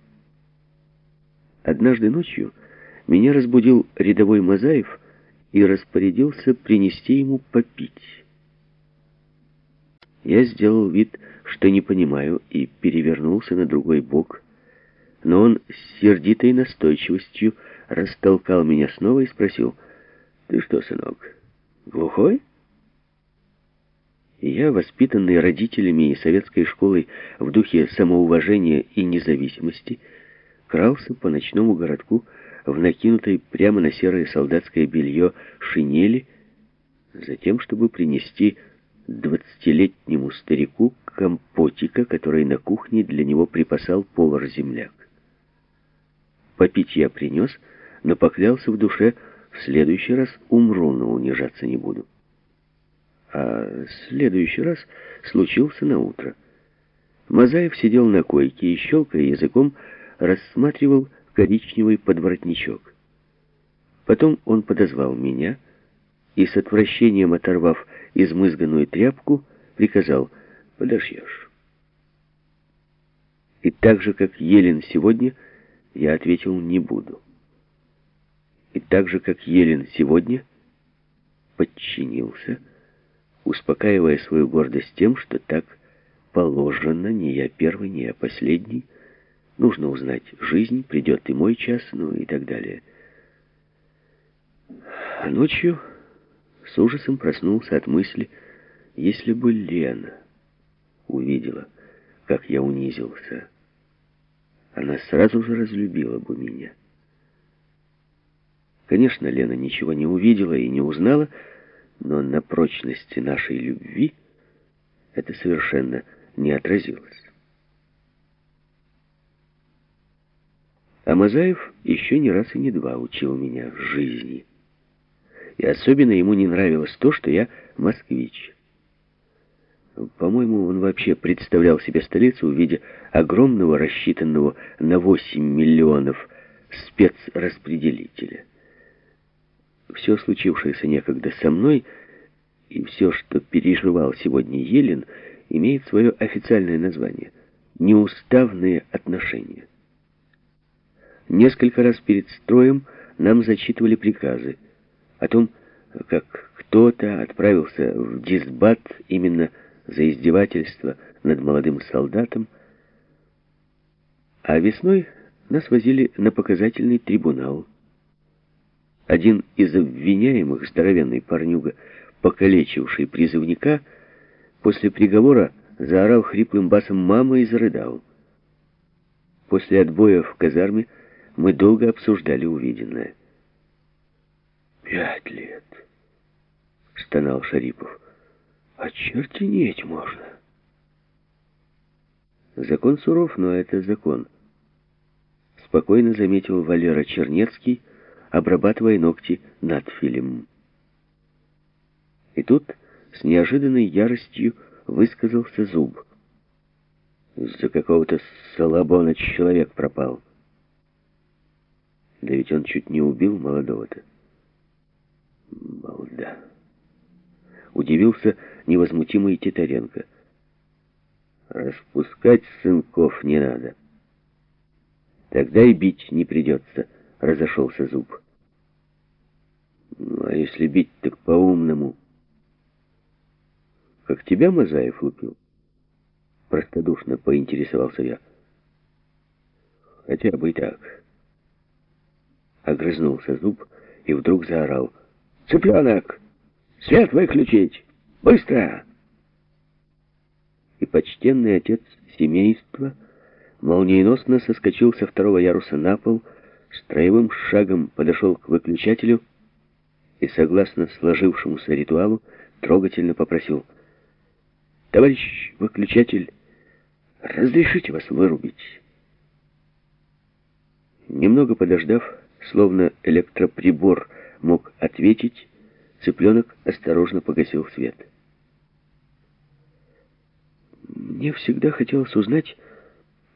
Однажды ночью меня разбудил рядовой Мазаев и распорядился принести ему попить. Я сделал вид, что не понимаю, и перевернулся на другой бок, но он с сердитой настойчивостью растолкал меня снова и спросил, «Ты что, сынок, глухой?» Я, воспитанный родителями и советской школой в духе самоуважения и независимости, крался по ночному городку в накинутой прямо на серое солдатское белье шинели, затем, чтобы принести двадцатилетнему старику компотика, который на кухне для него припасал повар-земляк. Попить я принес, но поклялся в душе, в следующий раз умру, но унижаться не буду. А следующий раз случился на утро. Мазаев сидел на койке и, щелкая языком, рассматривал коричневый подворотничок. Потом он подозвал меня и, с отвращением оторвав измызганную тряпку, приказал «Подожьешь». И так же, как Елен сегодня, я ответил «не буду». И так же, как Елен сегодня, подчинился, успокаивая свою гордость тем, что так положено, не я первый, не я последний. Нужно узнать жизнь, придет и мой час, ну и так далее. А ночью с ужасом проснулся от мысли, если бы Лена увидела, как я унизился, она сразу же разлюбила бы меня. Конечно, Лена ничего не увидела и не узнала, но на прочности нашей любви это совершенно не отразилось. А Мазаев еще не раз и не два учил меня жизни. И особенно ему не нравилось то, что я москвич. По-моему, он вообще представлял себе столицу в виде огромного, рассчитанного на 8 миллионов спецраспределителя. Все случившееся некогда со мной и все, что переживал сегодня Елен, имеет свое официальное название — «Неуставные отношения». Несколько раз перед строем нам зачитывали приказы о том, как кто-то отправился в дисбат именно за издевательство над молодым солдатом, а весной нас возили на показательный трибунал. Один из обвиняемых, здоровенный парнюга, покалечивший призывника, после приговора заорал хриплым басом «мама» и зарыдал. После отбоя в казарме мы долго обсуждали увиденное. «Пять лет», — стонал Шарипов. «Очертенеть можно». Закон суров, но это закон. Спокойно заметил Валера Чернецкий, обрабатывая ногти над фильмом. И тут с неожиданной яростью высказался зуб. За какого-то салабона человек пропал. Да ведь он чуть не убил молодого-то. Балда. Удивился невозмутимый Титаренко. Распускать сынков не надо. Тогда и бить не придется, разошелся зуб. Ну, а если бить, так по-умному. Как тебя Мазаев лупил? Простодушно поинтересовался я. Хотя бы и так. Огрызнулся зуб и вдруг заорал. «Цыпленок! Свет выключить! Быстро!» И почтенный отец семейства молниеносно соскочил со второго яруса на пол, строевым шагом подошел к выключателю и, согласно сложившемуся ритуалу, трогательно попросил «Товарищ выключатель, разрешите вас вырубить?» Немного подождав, Словно электроприбор мог ответить, цыпленок осторожно погасил свет. Мне всегда хотелось узнать,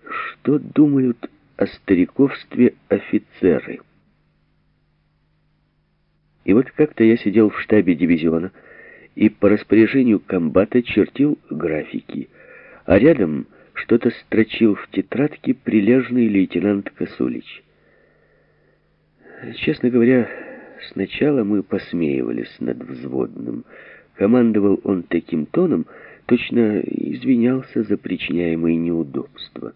что думают о стариковстве офицеры. И вот как-то я сидел в штабе дивизиона и по распоряжению комбата чертил графики, а рядом что-то строчил в тетрадке прилежный лейтенант Косулич. Честно говоря, сначала мы посмеивались над взводным. Командовал он таким тоном, точно извинялся за причиняемые неудобства.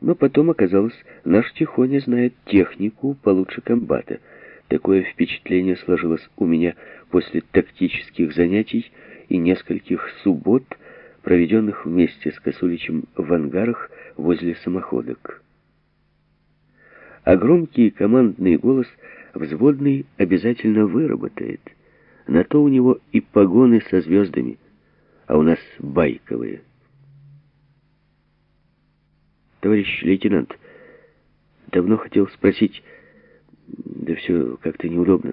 Но потом оказалось, наш Тихоня знает технику получше комбата. Такое впечатление сложилось у меня после тактических занятий и нескольких суббот, проведенных вместе с Косуличем в ангарах возле самоходок. а громкий командный голос взводный обязательно выработает. На то у него и погоны со звездами, а у нас байковые. Товарищ лейтенант, давно хотел спросить, да все как-то неудобно.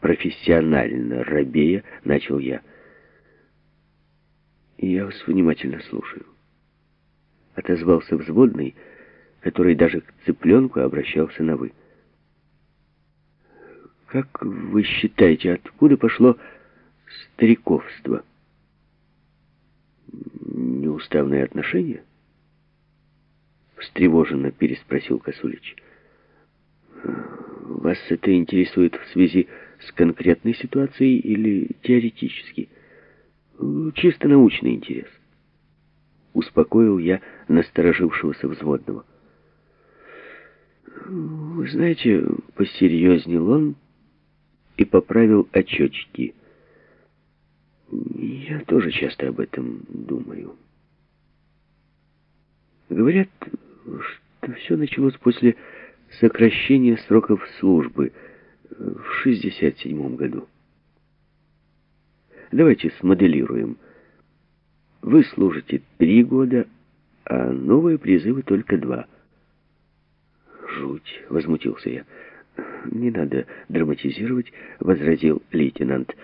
Профессионально рабея, начал я. Я вас внимательно слушаю. Отозвался взводный, который даже к цыпленку обращался на «вы». Как вы считаете, откуда пошло стариковство? Неуставные отношения? Встревоженно переспросил Косулич. Вас это интересует в связи с конкретной ситуацией или теоретически? Чисто научный интерес. Успокоил я насторожившегося взводного. Вы знаете, посерьезнел он и поправил очечки. Я тоже часто об этом думаю. Говорят, что все началось после сокращения сроков службы в 67 году. Давайте смоделируем. Вы служите три года, а новые призывы только два. Жуть, возмутился я. Не надо драматизировать, возразил лейтенант.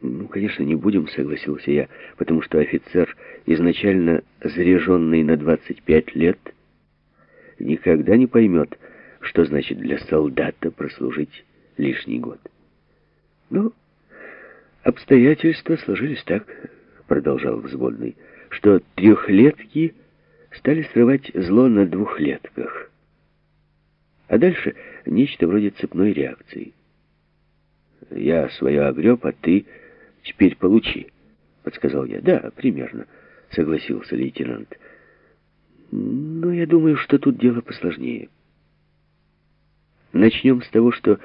Ну, конечно, не будем, согласился я, потому что офицер, изначально заряженный на 25 лет, никогда не поймет, что значит для солдата прослужить лишний год. Но обстоятельства сложились так, продолжал взводный, что трехлетки стали срывать зло на двухлетках. А дальше нечто вроде цепной реакции. Я свое огреб, а ты теперь получи, подсказал я. Да, примерно, согласился лейтенант. Но я думаю, что тут дело посложнее. Начнем с того, что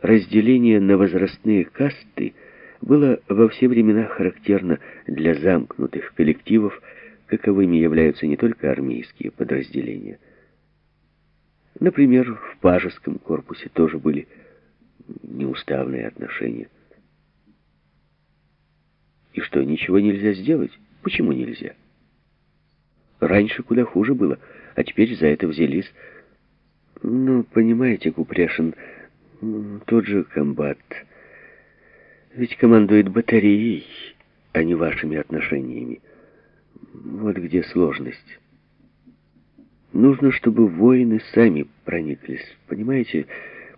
разделение на возрастные касты было во все времена характерно для замкнутых коллективов, каковыми являются не только армейские подразделения. Например, в пажеском корпусе тоже были неуставные отношения. И что, ничего нельзя сделать? Почему нельзя? Раньше куда хуже было, а теперь за это взялись. Ну, понимаете, Купряшин, тот же комбат. Ведь командует батареей, а не вашими отношениями. Вот где сложность. Нужно, чтобы воины сами прониклись, понимаете?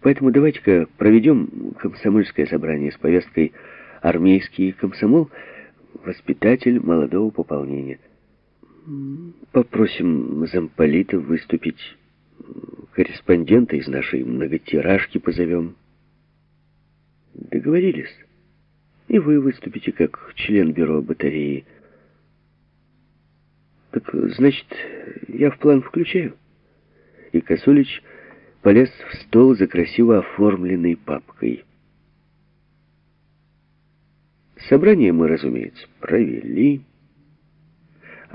Поэтому давайте-ка проведем комсомольское собрание с повесткой «Армейский комсомол. Воспитатель молодого пополнения». Попросим замполита выступить. Корреспондента из нашей многотиражки позовем. Договорились. И вы выступите как член бюро батареи. Так, значит, я в план включаю. И Косулич полез в стол за красиво оформленной папкой. Собрание мы, разумеется, провели.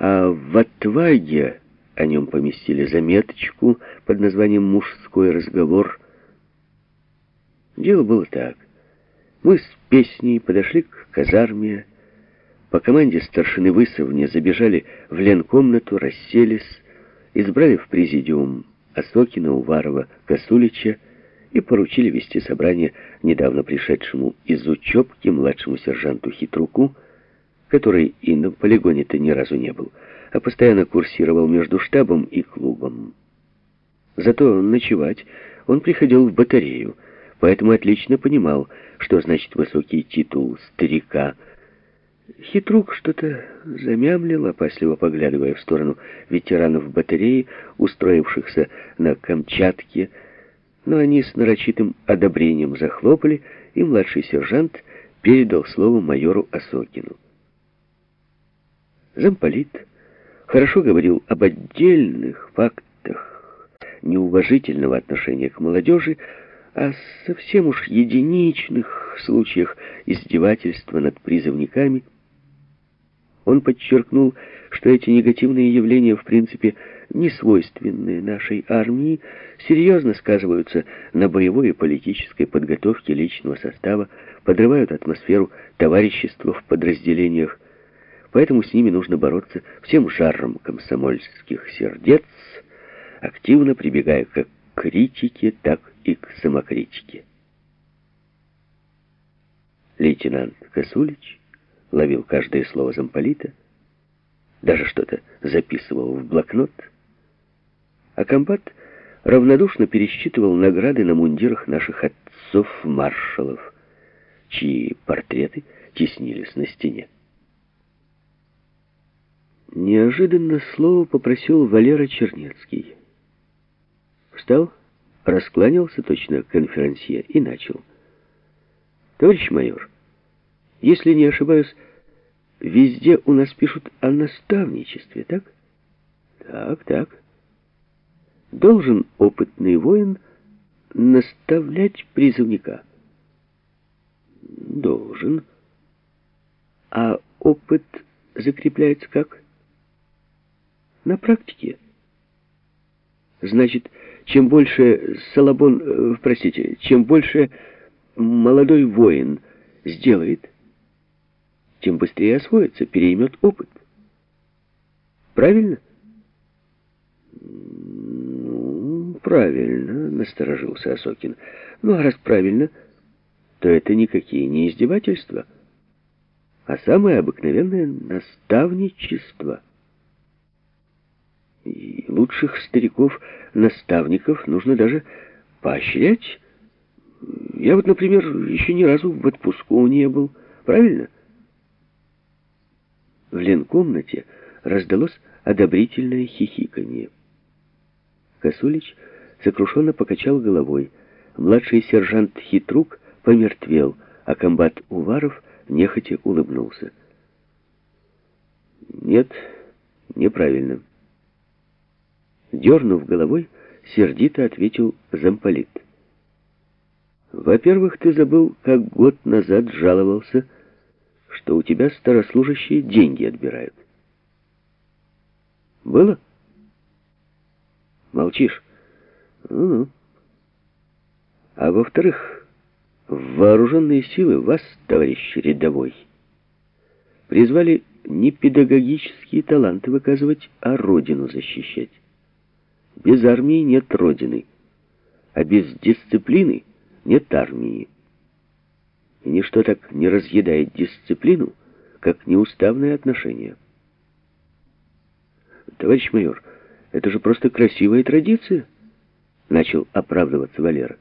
А в отваге о нем поместили заметочку под названием «Мужской разговор». Дело было так. Мы с песней подошли к казарме, по команде старшины Высовни забежали в ленкомнату, расселись, избрали в президиум Осокина, Уварова, Косулича и поручили вести собрание недавно пришедшему из учебки младшему сержанту Хитруку, который и на полигоне-то ни разу не был, а постоянно курсировал между штабом и клубом. Зато ночевать он приходил в батарею, поэтому отлично понимал, что значит высокий титул старика. Хитрук что-то замямлил, опасливо поглядывая в сторону ветеранов батареи, устроившихся на Камчатке, но они с нарочитым одобрением захлопали, и младший сержант передал слово майору Осокину. Замполит хорошо говорил об отдельных фактах неуважительного отношения к молодежи, о совсем уж единичных случаях издевательства над призывниками. Он подчеркнул, что эти негативные явления в принципе не свойственные нашей армии, серьезно сказываются на боевой и политической подготовке личного состава, подрывают атмосферу товарищества в подразделениях, поэтому с ними нужно бороться всем жаром комсомольских сердец, активно прибегая как к критике, так и к самокритике. Лейтенант Косулич ловил каждое слово замполита, даже что-то записывал в блокнот, а комбат равнодушно пересчитывал награды на мундирах наших отцов-маршалов, чьи портреты теснились на стене. Неожиданно слово попросил Валера Чернецкий. Встал, раскланялся точно конферансье и начал. «Товарищ майор, если не ошибаюсь, везде у нас пишут о наставничестве, так?» «Так, так. Должен опытный воин наставлять призывника?» «Должен. А опыт закрепляется как?» «На практике». Значит, чем больше Салабон, э, простите, чем больше молодой воин сделает, тем быстрее освоится, переймет опыт. Правильно? Ну, правильно, насторожился Осокин. Ну, а раз правильно, то это никакие не издевательства, а самое обыкновенное наставничество — и лучших стариков-наставников нужно даже поощрять. Я вот, например, еще ни разу в отпуску не был. Правильно? В ленкомнате раздалось одобрительное хихиканье. Косулич сокрушенно покачал головой. Младший сержант Хитрук помертвел, а комбат Уваров нехотя улыбнулся. «Нет, неправильно». Дернув головой, сердито ответил замполит. Во-первых, ты забыл, как год назад жаловался, что у тебя старослужащие деньги отбирают. Было? Молчишь? Ну-ну. А во-вторых, в вооруженные силы вас, товарищ рядовой, призвали не педагогические таланты выказывать, а родину защищать. Без армии нет родины, а без дисциплины нет армии. И ничто так не разъедает дисциплину, как неуставное отношение. Товарищ майор, это же просто красивая традиция, начал оправдываться Валера.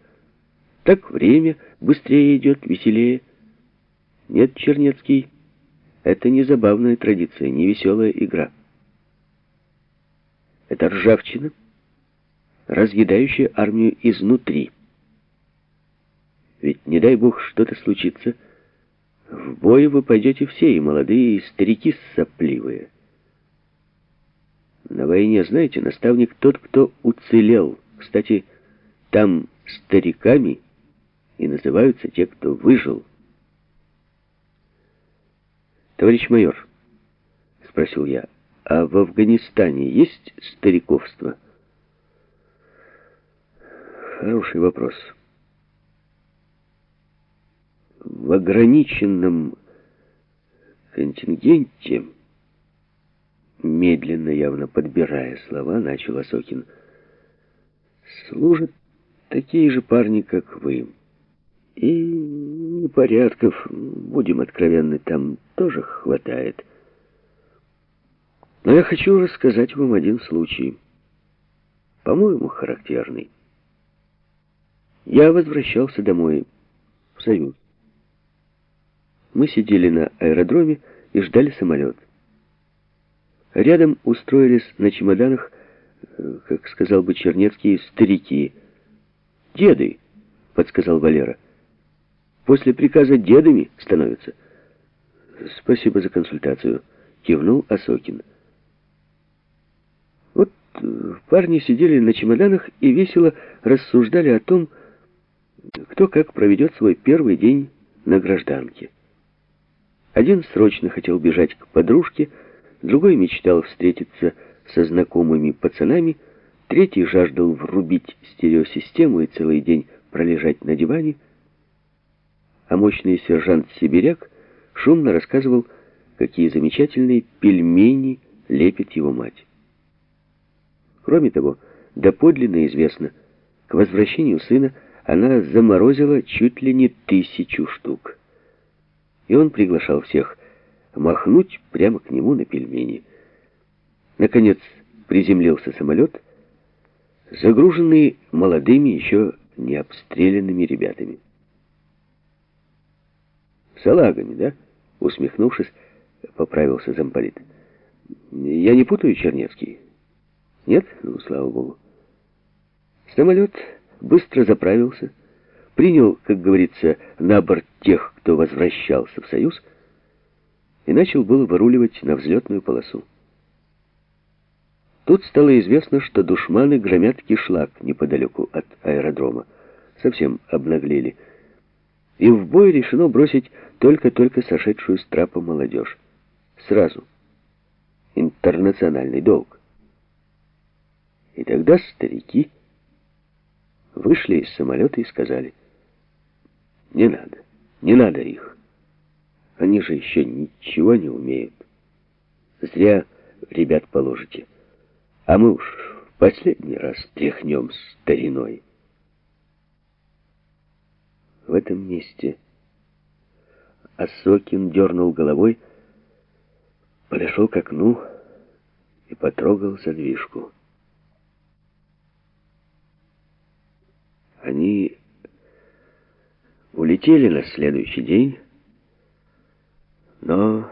Так время быстрее идет, веселее. Нет, Чернецкий, это не забавная традиция, не веселая игра. Это ржавчина, разъедающая армию изнутри. Ведь, не дай бог, что-то случится, в бой вы пойдете все, и молодые, и старики сопливые. На войне, знаете, наставник тот, кто уцелел. Кстати, там стариками и называются те, кто выжил. «Товарищ майор», — спросил я, — «а в Афганистане есть стариковство?» Хороший вопрос. В ограниченном контингенте, медленно, явно подбирая слова, начал Осокин, служат такие же парни, как вы. И непорядков, будем откровенны, там тоже хватает. Но я хочу рассказать вам один случай, по-моему, характерный. Я возвращался домой, в Союз. Мы сидели на аэродроме и ждали самолет. Рядом устроились на чемоданах, э, как сказал бы Чернецкий, старики. «Деды», — подсказал Валера. «После приказа дедами становятся». «Спасибо за консультацию», — кивнул Осокин. Вот э, парни сидели на чемоданах и весело рассуждали о том, кто как проведет свой первый день на гражданке. Один срочно хотел бежать к подружке, другой мечтал встретиться со знакомыми пацанами, третий жаждал врубить стереосистему и целый день пролежать на диване, а мощный сержант-сибиряк шумно рассказывал, какие замечательные пельмени лепит его мать. Кроме того, доподлинно известно, к возвращению сына она заморозила чуть ли не тысячу штук. И он приглашал всех махнуть прямо к нему на пельмени. Наконец приземлился самолет, загруженный молодыми, еще не обстрелянными ребятами. «Салагами, да?» — усмехнувшись, поправился замполит. «Я не путаю, Чернецкий?» «Нет? Ну, слава богу». Самолет быстро заправился, принял, как говорится, на борт тех, кто возвращался в Союз, и начал было выруливать на взлетную полосу. Тут стало известно, что душманы громят кишлак неподалеку от аэродрома. Совсем обнаглели. И в бой решено бросить только-только сошедшую с трапа молодежь. Сразу. Интернациональный долг. И тогда старики вышли из самолета и сказали, «Не надо, не надо их. Они же еще ничего не умеют. Зря ребят положите. А мы уж в последний раз тряхнем стариной». В этом месте Осокин дернул головой, подошел к окну и потрогал задвижку. Они улетели на следующий день, но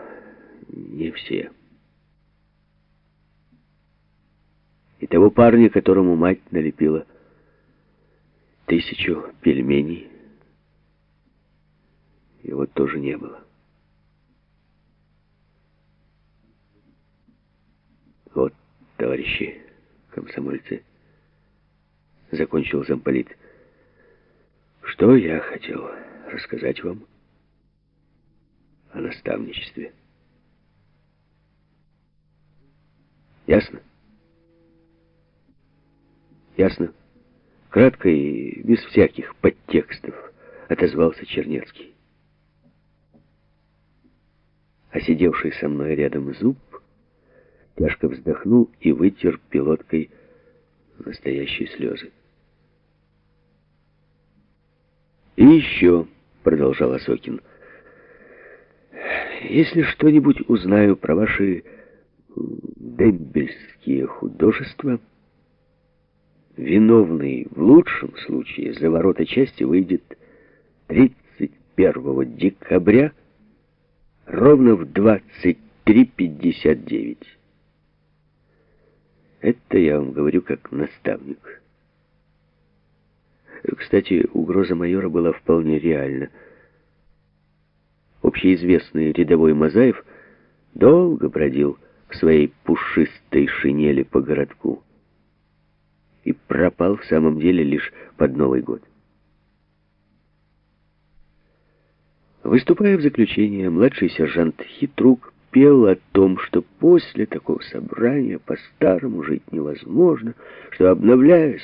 не все. И того парня, которому мать налепила тысячу пельменей, его тоже не было. Вот, товарищи комсомольцы, закончил замполит, — что я хотел рассказать вам о наставничестве. Ясно? Ясно. Кратко и без всяких подтекстов отозвался Чернецкий. А сидевший со мной рядом зуб тяжко вздохнул и вытер пилоткой настоящие слезы. «И еще», — продолжал Осокин, — «если что-нибудь узнаю про ваши дембельские художества, виновный в лучшем случае за ворота части выйдет 31 декабря ровно в 23.59. Это я вам говорю как наставник». Кстати, угроза майора была вполне реальна. Общеизвестный рядовой Мазаев долго бродил в своей пушистой шинели по городку и пропал в самом деле лишь под Новый год. Выступая в заключение, младший сержант Хитрук пел о том, что после такого собрания по-старому жить невозможно, что, обновляясь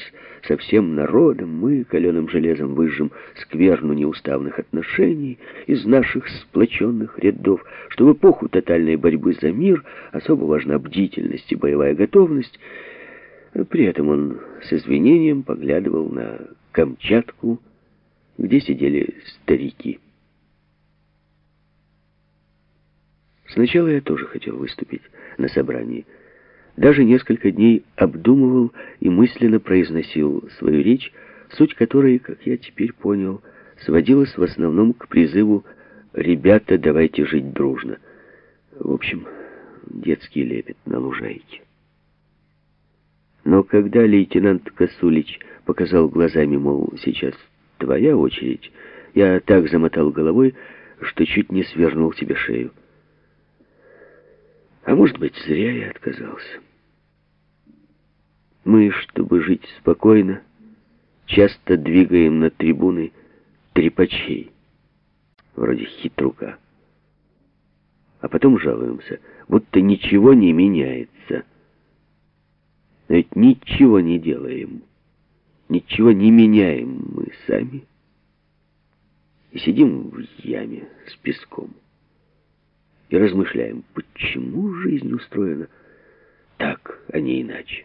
со всем народом, мы каленым железом выжжем скверну неуставных отношений из наших сплоченных рядов, что в эпоху тотальной борьбы за мир особо важна бдительность и боевая готовность. При этом он с извинением поглядывал на Камчатку, где сидели старики. Сначала я тоже хотел выступить на собрании. Даже несколько дней обдумывал и мысленно произносил свою речь, суть которой, как я теперь понял, сводилась в основном к призыву «Ребята, давайте жить дружно». В общем, детский лепет на лужайке. Но когда лейтенант Косулич показал глазами, мол, сейчас твоя очередь, я так замотал головой, что чуть не свернул себе шею. А может быть, зря я отказался. Мы, чтобы жить спокойно, часто двигаем на трибуны трепачей, вроде хитрука. А потом жалуемся, будто ничего не меняется. Но ведь ничего не делаем, ничего не меняем мы сами. И сидим в яме с песком и размышляем, почему жизнь устроена так, а не иначе.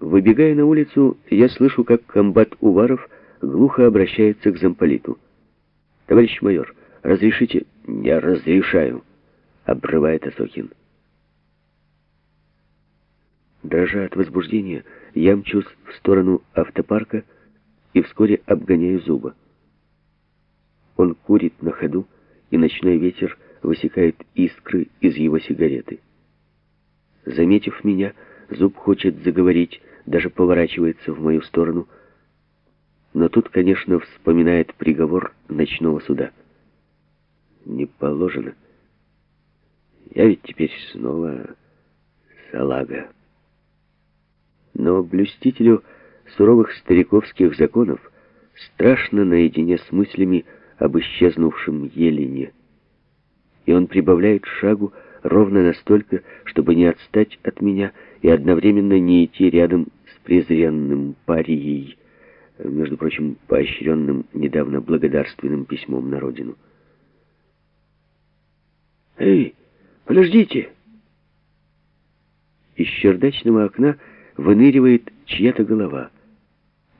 Выбегая на улицу, я слышу, как комбат Уваров глухо обращается к замполиту. «Товарищ майор, разрешите?» «Не разрешаю», — обрывает Осокин. Дрожа от возбуждения, я мчусь в сторону автопарка и вскоре обгоняю зуба. Он курит на ходу, и ночной ветер высекает искры из его сигареты. Заметив меня, зуб хочет заговорить, даже поворачивается в мою сторону, но тут, конечно, вспоминает приговор ночного суда. Не положено. Я ведь теперь снова салага. Но блюстителю суровых стариковских законов страшно наедине с мыслями об исчезнувшем Елене. И он прибавляет шагу ровно настолько, чтобы не отстать от меня и одновременно не идти рядом с презренным парией, между прочим, поощренным недавно благодарственным письмом на родину. «Эй, подождите!» Из чердачного окна выныривает чья-то голова.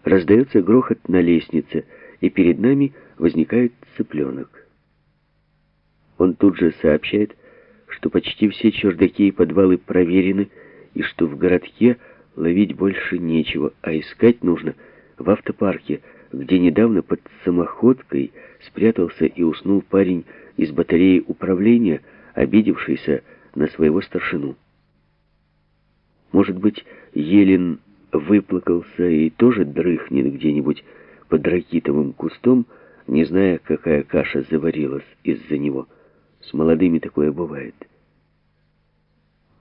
Раздается грохот на лестнице, и перед нами возникает цыпленок. Он тут же сообщает, что почти все чердаки и подвалы проверены, и что в городке ловить больше нечего, а искать нужно в автопарке, где недавно под самоходкой спрятался и уснул парень из батареи управления, обидевшийся на своего старшину. Может быть, Елен выплакался и тоже дрыхнет где-нибудь под ракитовым кустом, не зная, какая каша заварилась из-за него. С молодыми такое бывает.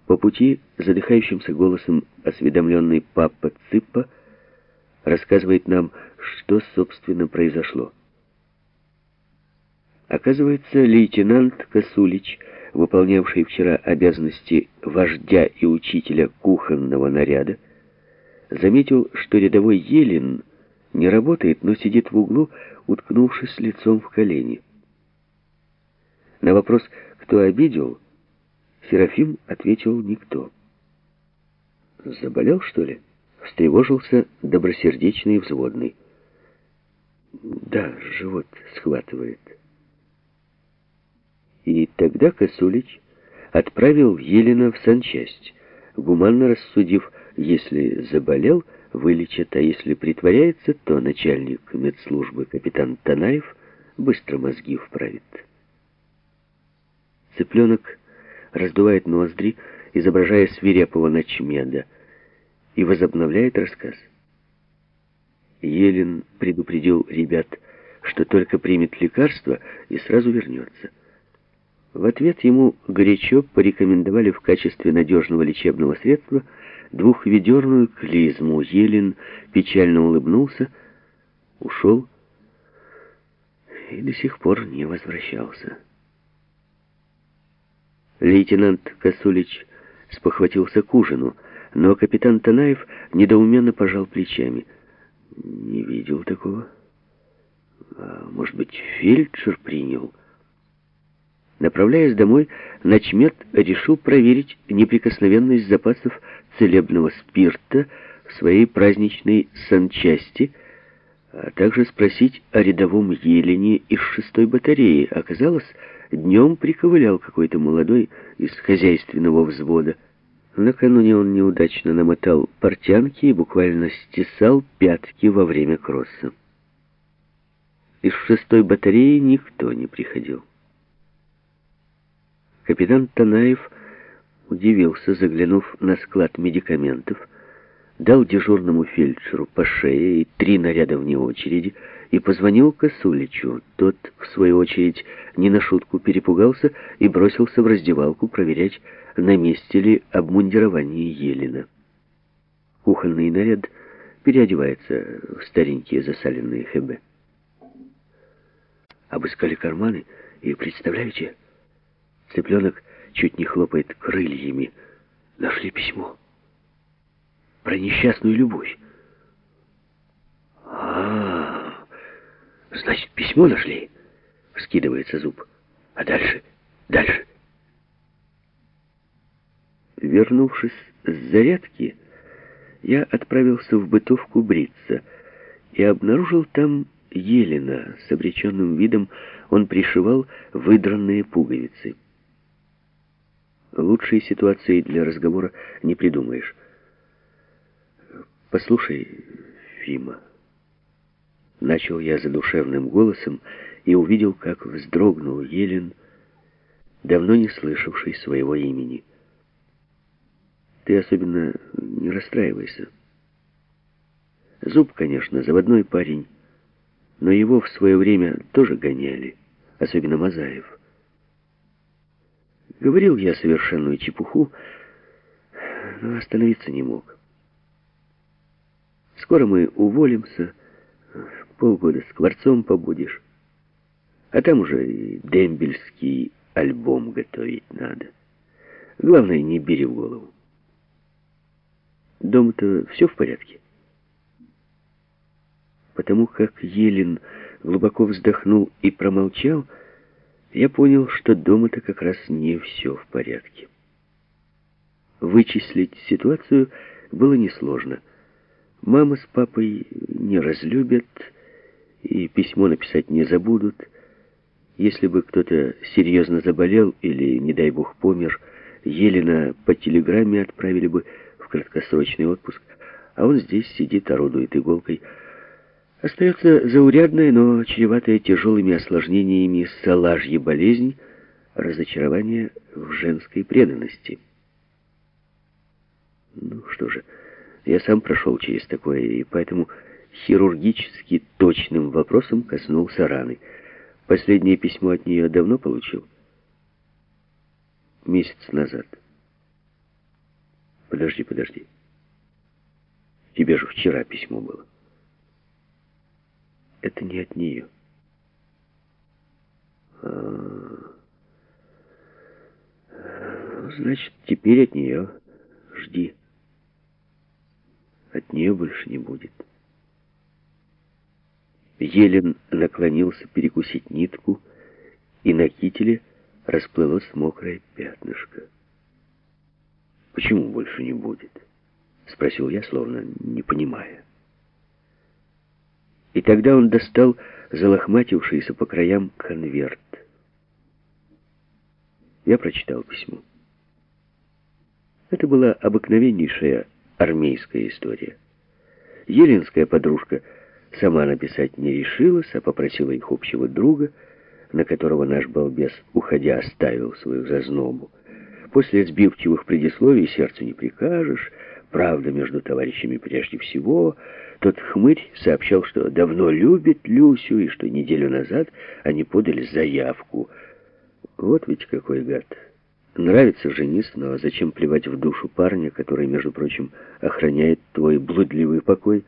По пути задыхающимся голосом осведомленный папа Цыппа рассказывает нам, что, собственно, произошло. Оказывается, лейтенант Косулич, выполнявший вчера обязанности вождя и учителя кухонного наряда, заметил, что рядовой Елен не работает, но сидит в углу, уткнувшись лицом в колени. На вопрос, кто обидел, Серафим ответил никто. «Заболел, что ли?» — встревожился добросердечный взводный. «Да, живот схватывает». И тогда Косулич отправил Елена в санчасть, гуманно рассудив, если заболел, вылечат, а если притворяется, то начальник медслужбы капитан Танаев быстро мозги вправит. Цыпленок раздувает ноздри, изображая свирепого ночмеда, и возобновляет рассказ. Елен предупредил ребят, что только примет лекарство и сразу вернется. В ответ ему горячо порекомендовали в качестве надежного лечебного средства двухведерную клизму. Елен печально улыбнулся, ушел и до сих пор не возвращался. Лейтенант Косулич спохватился к ужину, но капитан Танаев недоуменно пожал плечами. Не видел такого. А, может быть, фельдшер принял? Направляясь домой, начмет решил проверить неприкосновенность запасов целебного спирта в своей праздничной санчасти, а также спросить о рядовом Елене из шестой батареи. Оказалось, Днем приковылял какой-то молодой из хозяйственного взвода. Накануне он неудачно намотал портянки и буквально стесал пятки во время кросса. Из шестой батареи никто не приходил. Капитан Танаев удивился, заглянув на склад медикаментов, дал дежурному фельдшеру по шее и три наряда вне очереди и позвонил Косуличу. Тот, в свою очередь, не на шутку перепугался и бросился в раздевалку проверять, на месте ли обмундирование Елена. Кухонный наряд переодевается в старенькие засаленные хэбе. Обыскали карманы и, представляете, Цыпленок чуть не хлопает крыльями. Нашли письмо. Про несчастную любовь. А, -а, -а значит, письмо нашли? Вскидывается зуб. А дальше? Дальше? Вернувшись с зарядки, я отправился в бытовку бриться и обнаружил там Елена. С обреченным видом он пришивал выдранные пуговицы. Лучшей ситуации для разговора не придумаешь. «Послушай, Фима», — начал я задушевным голосом и увидел, как вздрогнул Елен, давно не слышавший своего имени. «Ты особенно не расстраивайся. Зуб, конечно, заводной парень, но его в свое время тоже гоняли, особенно Мазаев». Говорил я совершенную чепуху, но остановиться не мог. Скоро мы уволимся, полгода скворцом побудешь, а там уже дембельский альбом готовить надо. Главное, не бери в голову. Дома-то все в порядке? Потому как Елен глубоко вздохнул и промолчал, я понял, что дома-то как раз не все в порядке. Вычислить ситуацию было несложно. Мама с папой не разлюбят и письмо написать не забудут. Если бы кто-то серьезно заболел или, не дай бог, помер, Елена по телеграмме отправили бы в краткосрочный отпуск, а он здесь сидит, орудует иголкой, Остается заурядная, но чреватая тяжелыми осложнениями салажья болезнь, разочарование в женской преданности. Ну что же, я сам прошел через такое, и поэтому хирургически точным вопросом коснулся раны. Последнее письмо от нее давно получил? Месяц назад. Подожди, подожди. Тебе же вчера письмо было это не от нее. А, значит, теперь от нее жди. От нее больше не будет. Елен наклонился перекусить нитку, и на кителе расплылось мокрое пятнышко. «Почему больше не будет?» — спросил я, словно не понимая. И тогда он достал залохматившийся по краям конверт. Я прочитал письмо. Это была обыкновеннейшая армейская история. Еленская подружка сама написать не решилась, а попросила их общего друга, на которого наш балбес, уходя, оставил свою зазнобу. После сбивчивых предисловий сердцу не прикажешь, правда между товарищами прежде всего. Тот хмырь сообщал, что давно любит Люсю, и что неделю назад они подали заявку. Вот ведь какой гад. Нравится женись, но зачем плевать в душу парня, который, между прочим, охраняет твой блудливый покой?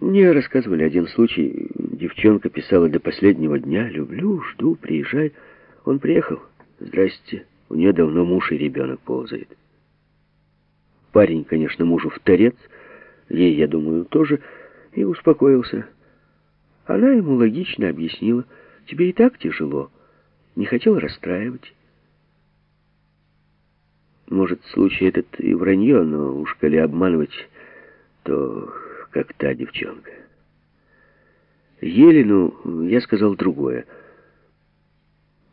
Мне рассказывали один случай. Девчонка писала до последнего дня «Люблю, жду, приезжай». Он приехал. «Здрасте». У нее давно муж и ребенок ползает. Парень, конечно, мужу в торец, ей, я думаю, тоже, и успокоился. Она ему логично объяснила, тебе и так тяжело, не хотел расстраивать. Может, случай этот и вранье, но уж коли обманывать, то как та девчонка. Елену я сказал другое.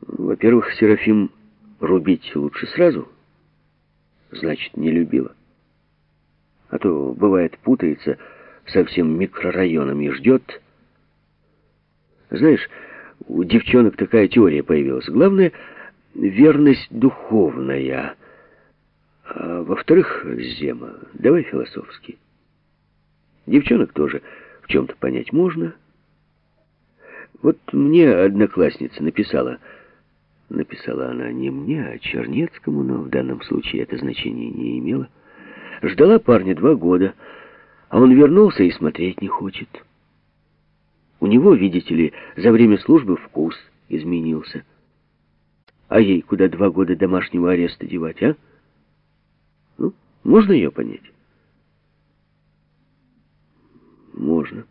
Во-первых, Серафим рубить лучше сразу, значит, не любила. А то, бывает, путается со всем микрорайоном и ждет. Знаешь, у девчонок такая теория появилась. Главное — верность духовная. А во-вторых, Зема, давай философски. Девчонок тоже в чем-то понять можно. Вот мне одноклассница написала... Написала она не мне, а Чернецкому, но в данном случае это значение не имело. Ждала парня два года, а он вернулся и смотреть не хочет. У него, видите ли, за время службы вкус изменился. А ей куда два года домашнего ареста девать, а? Ну, можно ее понять? Можно.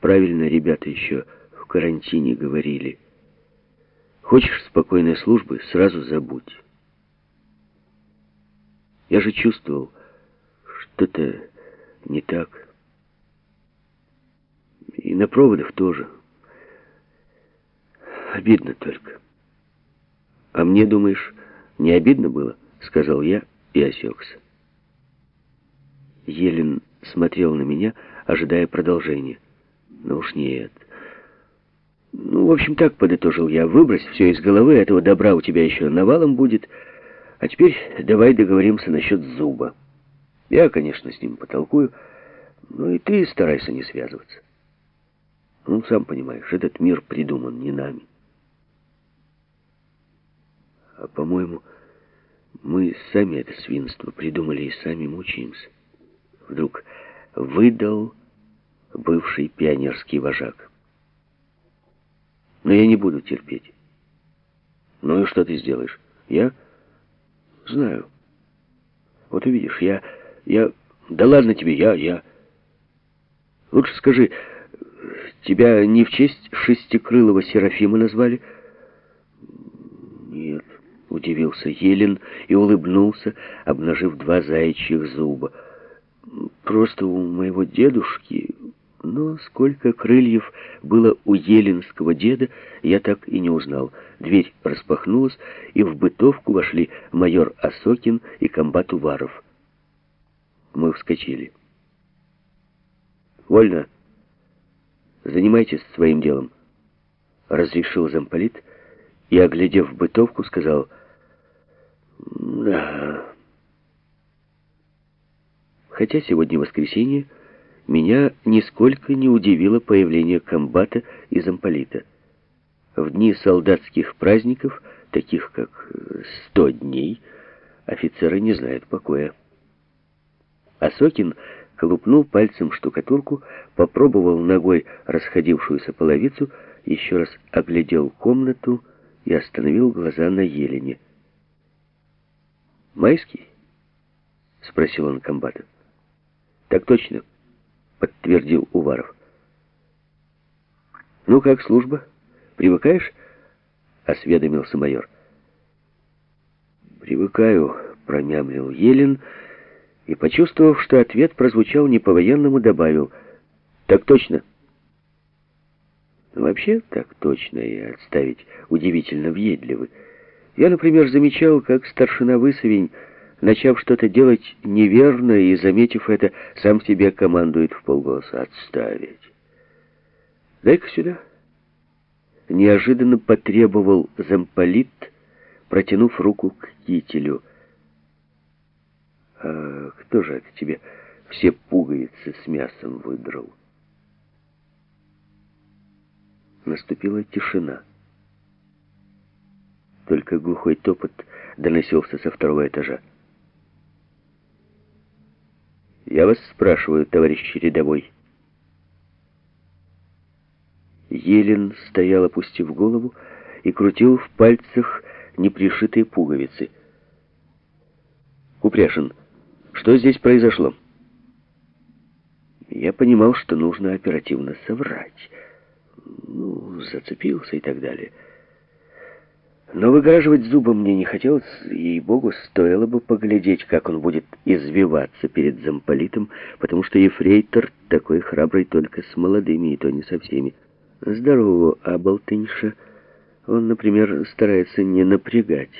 Правильно ребята еще в карантине говорили. Хочешь спокойной службы, сразу забудь. Я же чувствовал, что-то не так. И на проводах тоже. Обидно только. А мне, думаешь, не обидно было? Сказал я и осекся. Елен смотрел на меня, ожидая продолжения. Ну уж нет. Ну, в общем, так подытожил я. Выбрось все из головы, этого добра у тебя еще навалом будет. А теперь давай договоримся насчет зуба. Я, конечно, с ним потолкую, но и ты старайся не связываться. Ну, сам понимаешь, этот мир придуман не нами. А, по-моему, мы сами это свинство придумали и сами мучаемся. Вдруг выдал бывший пионерский вожак. Но я не буду терпеть. Ну и что ты сделаешь? Я знаю. Вот увидишь, я... я... Да ладно тебе, я... я... Лучше скажи, тебя не в честь шестикрылого Серафима назвали? Нет, удивился Елен и улыбнулся, обнажив два заячьих зуба. Просто у моего дедушки но сколько крыльев было у еленского деда, я так и не узнал. Дверь распахнулась, и в бытовку вошли майор Осокин и комбат Уваров. Мы вскочили. «Вольно. Занимайтесь своим делом», — разрешил замполит и, оглядев бытовку, сказал «Да». Хотя сегодня воскресенье, меня нисколько не удивило появление комбата и замполита. В дни солдатских праздников, таких как «сто дней», офицеры не знают покоя. Асокин колупнул пальцем штукатурку, попробовал ногой расходившуюся половицу, еще раз оглядел комнату и остановил глаза на Елене. «Майский?» — спросил он комбата. «Так точно» подтвердил Уваров. «Ну как служба? Привыкаешь?» — осведомился майор. «Привыкаю», — промямлил Елен, и, почувствовав, что ответ прозвучал не по-военному, добавил «Так точно». Вообще так точно и отставить удивительно въедливы. Я, например, замечал, как старшина Высовень начав что-то делать неверно и, заметив это, сам себе командует в полголоса «отставить». «Дай-ка сюда». Неожиданно потребовал замполит, протянув руку к кителю. «А кто же это тебе все пуговицы с мясом выдрал?» Наступила тишина. Только глухой топот доносился со второго этажа. Я вас спрашиваю, товарищ рядовой. Елен стоял, опустив голову, и крутил в пальцах непришитые пуговицы. Купряшин, что здесь произошло? Я понимал, что нужно оперативно соврать. Ну, зацепился и так далее. Но выгораживать зубом мне не хотелось, и богу стоило бы поглядеть, как он будет извиваться перед замполитом, потому что ефрейтор такой храбрый только с молодыми, и то не со всеми. Здорового оболтыньша он, например, старается не напрягать.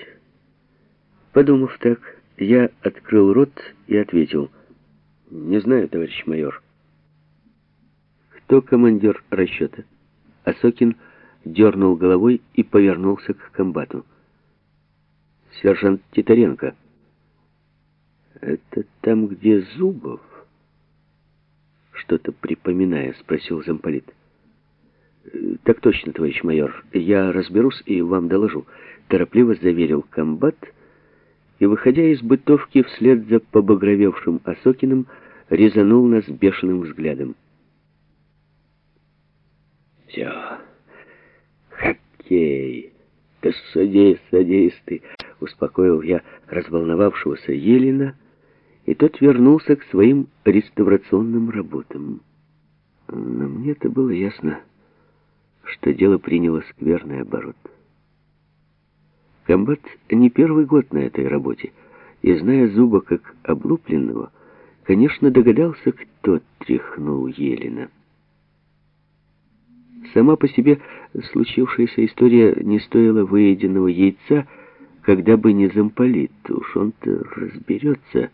Подумав так, я открыл рот и ответил, «Не знаю, товарищ майор». «Кто командир расчета?» Асокин дернул головой и повернулся к комбату. «Сержант Титаренко». «Это там, где Зубов?» Что-то припоминая, спросил замполит. «Так точно, товарищ майор. Я разберусь и вам доложу», — торопливо заверил комбат, и, выходя из бытовки вслед за побагровевшим Осокиным, резанул нас бешеным взглядом. «Все». Хоккей. «Да садись, садись ты!» — успокоил я разволновавшегося Елена, и тот вернулся к своим реставрационным работам. Но мне-то было ясно, что дело приняло скверный оборот. Комбат не первый год на этой работе, и, зная Зуба как облупленного, конечно, догадался, кто тряхнул Елена. Сама по себе случившаяся история не стоила выеденного яйца, когда бы не замполит, уж он-то разберется,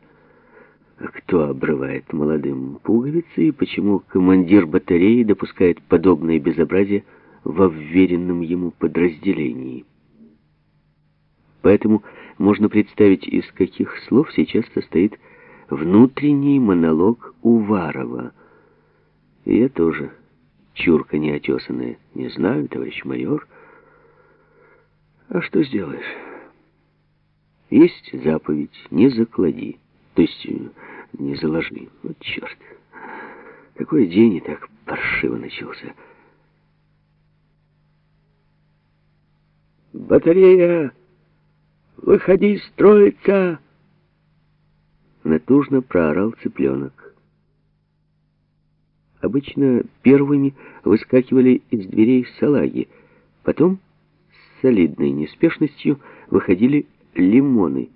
кто обрывает молодым пуговицы и почему командир батареи допускает подобное безобразие во вверенном ему подразделении. Поэтому можно представить, из каких слов сейчас состоит внутренний монолог Уварова. И я тоже, чурка неотесанная, не знаю, товарищ майор. А что сделаешь? Есть заповедь «не заклади», то есть «не заложи». Вот черт, какой день и так паршиво начался. «Батарея! Выходи строиться!» Натужно проорал цыпленок. Обычно первыми выскакивали из дверей салаги, потом с солидной неспешностью выходили лимоны.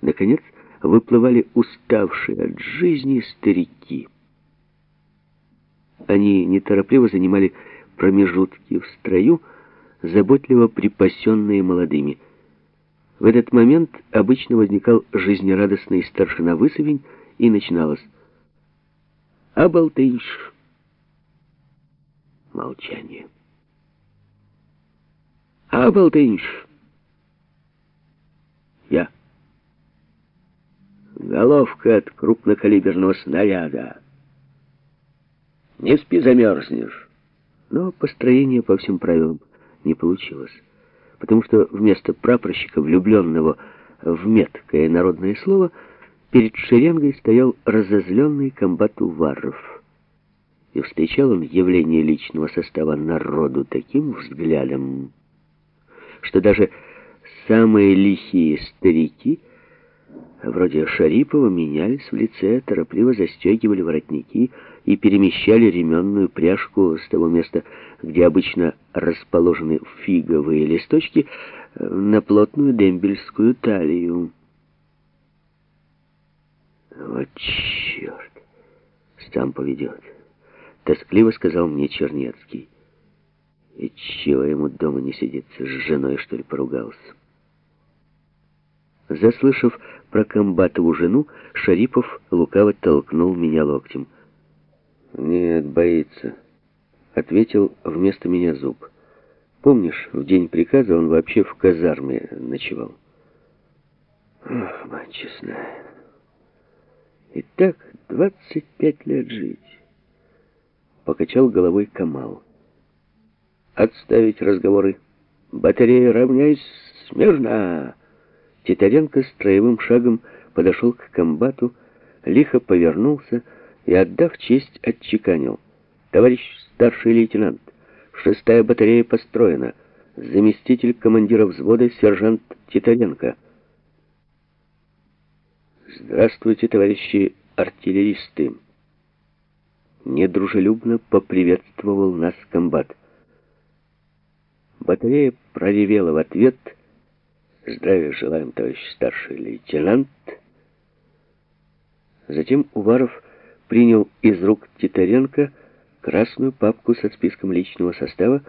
Наконец, выплывали уставшие от жизни старики. Они неторопливо занимали промежутки в строю, заботливо припасенные молодыми. В этот момент обычно возникал жизнерадостный старшина Высовень, и начиналось «Абалтыш!» Молчание. «Абалтыш!» Я. Головка от крупнокалиберного снаряда. Не спи, замерзнешь. Но построение по всем правилам не получилось. Потому что вместо прапорщика, влюбленного в меткое народное слово, перед шеренгой стоял разозленный комбат Уваров. И встречал он явление личного состава народу таким взглядом, что даже самые лихие старики, вроде Шарипова, менялись в лице, торопливо застегивали воротники и перемещали ременную пряжку с того места, где обычно расположены фиговые листочки, на плотную дембельскую талию. «Вот черт! Сам поведет!» — тоскливо сказал мне Чернецкий. «И чего ему дома не сидится? С женой, что ли, поругался?» Заслышав про комбатову жену, Шарипов лукаво толкнул меня локтем. «Нет, боится», — ответил вместо меня зуб. «Помнишь, в день приказа он вообще в казарме ночевал?» «Ох, мать честная, и так двадцать пять лет жить», — покачал головой Камал. «Отставить разговоры. Батарея, равняйсь смирно!» Титаренко строевым шагом подошел к комбату, лихо повернулся и, отдав честь, отчеканил. «Товарищ старший лейтенант, шестая батарея построена. Заместитель командира взвода сержант Титаренко». «Здравствуйте, товарищи артиллеристы!» Недружелюбно поприветствовал нас комбат. Батарея проревела в ответ — Здравия желаем, товарищ старший лейтенант. Затем Уваров принял из рук Титаренко красную папку со списком личного состава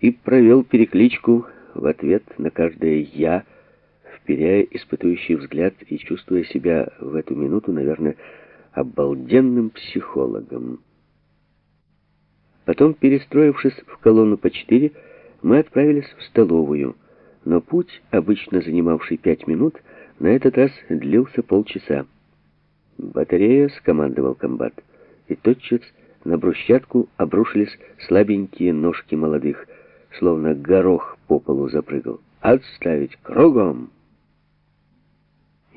и провел перекличку в ответ на каждое «я», вперяя испытующий взгляд и чувствуя себя в эту минуту, наверное, обалденным психологом. Потом, перестроившись в колонну по четыре, мы отправились в столовую — но путь, обычно занимавший пять минут, на этот раз длился полчаса. «Батарея», — скомандовал комбат, и тотчас на брусчатку обрушились слабенькие ножки молодых, словно горох по полу запрыгал. «Отставить! Кругом!»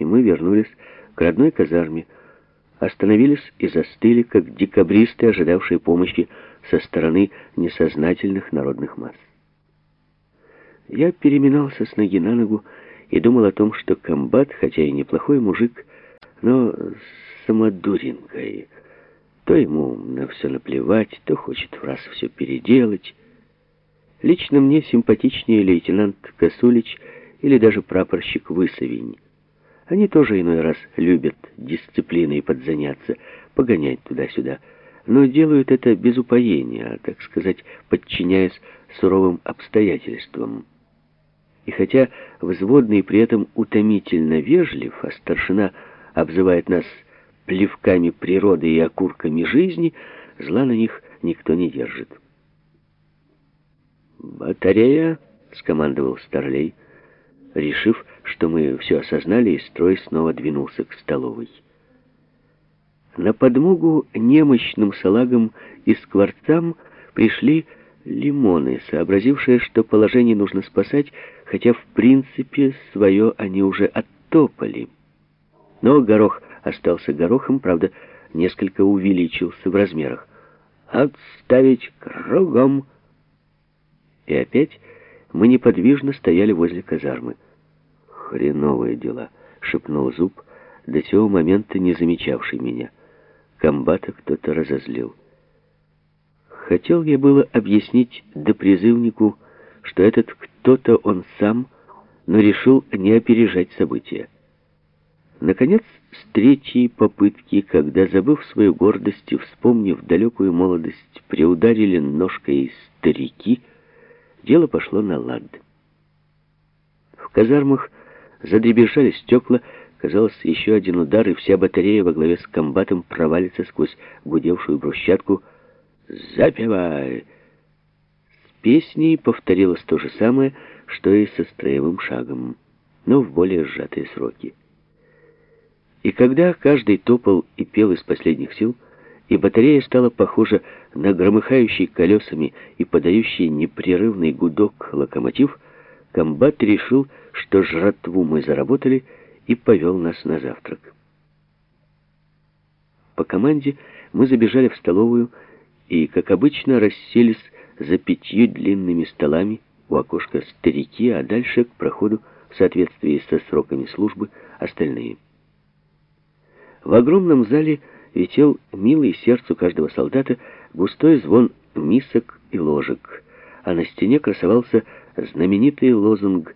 И мы вернулись к родной казарме, остановились и застыли, как декабристы, ожидавшие помощи со стороны несознательных народных масс. Я переминался с ноги на ногу и думал о том, что комбат, хотя и неплохой мужик, но с самодуринкой. То ему на все наплевать, то хочет в раз все переделать. Лично мне симпатичнее лейтенант Косулич или даже прапорщик Высовень. Они тоже иной раз любят дисциплиной подзаняться, погонять туда-сюда, но делают это без упоения, а, так сказать, подчиняясь суровым обстоятельствам. И хотя взводный при этом утомительно вежлив, а старшина обзывает нас плевками природы и окурками жизни, зла на них никто не держит. «Батарея!» — скомандовал Старлей, решив, что мы все осознали, и строй снова двинулся к столовой. На подмогу немощным салагам и скворцам пришли лимоны, сообразившие, что положение нужно спасать, хотя в принципе свое они уже оттопали. Но горох остался горохом, правда, несколько увеличился в размерах. «Отставить кругом!» И опять мы неподвижно стояли возле казармы. «Хреновые дела», — шепнул Зуб, до сего момента не замечавший меня. Комбата кто-то разозлил. Хотел я было объяснить допризывнику, что этот кто-то он сам, но решил не опережать события. Наконец, с третьей попытки, когда, забыв свою гордость и вспомнив далекую молодость, приударили ножкой старики, дело пошло на лад. В казармах задребезжали стекла, казалось, еще один удар, и вся батарея во главе с комбатом провалится сквозь гудевшую брусчатку, «Запевай!» С песней повторилось то же самое, что и со строевым шагом, но в более сжатые сроки. И когда каждый топал и пел из последних сил, и батарея стала похожа на громыхающий колесами и подающий непрерывный гудок локомотив, комбат решил, что жратву мы заработали, и повел нас на завтрак. По команде мы забежали в столовую и, как обычно, расселись за пятью длинными столами у окошка старики, а дальше к проходу в соответствии со сроками службы остальные. В огромном зале летел милый сердцу каждого солдата густой звон мисок и ложек, а на стене красовался знаменитый лозунг,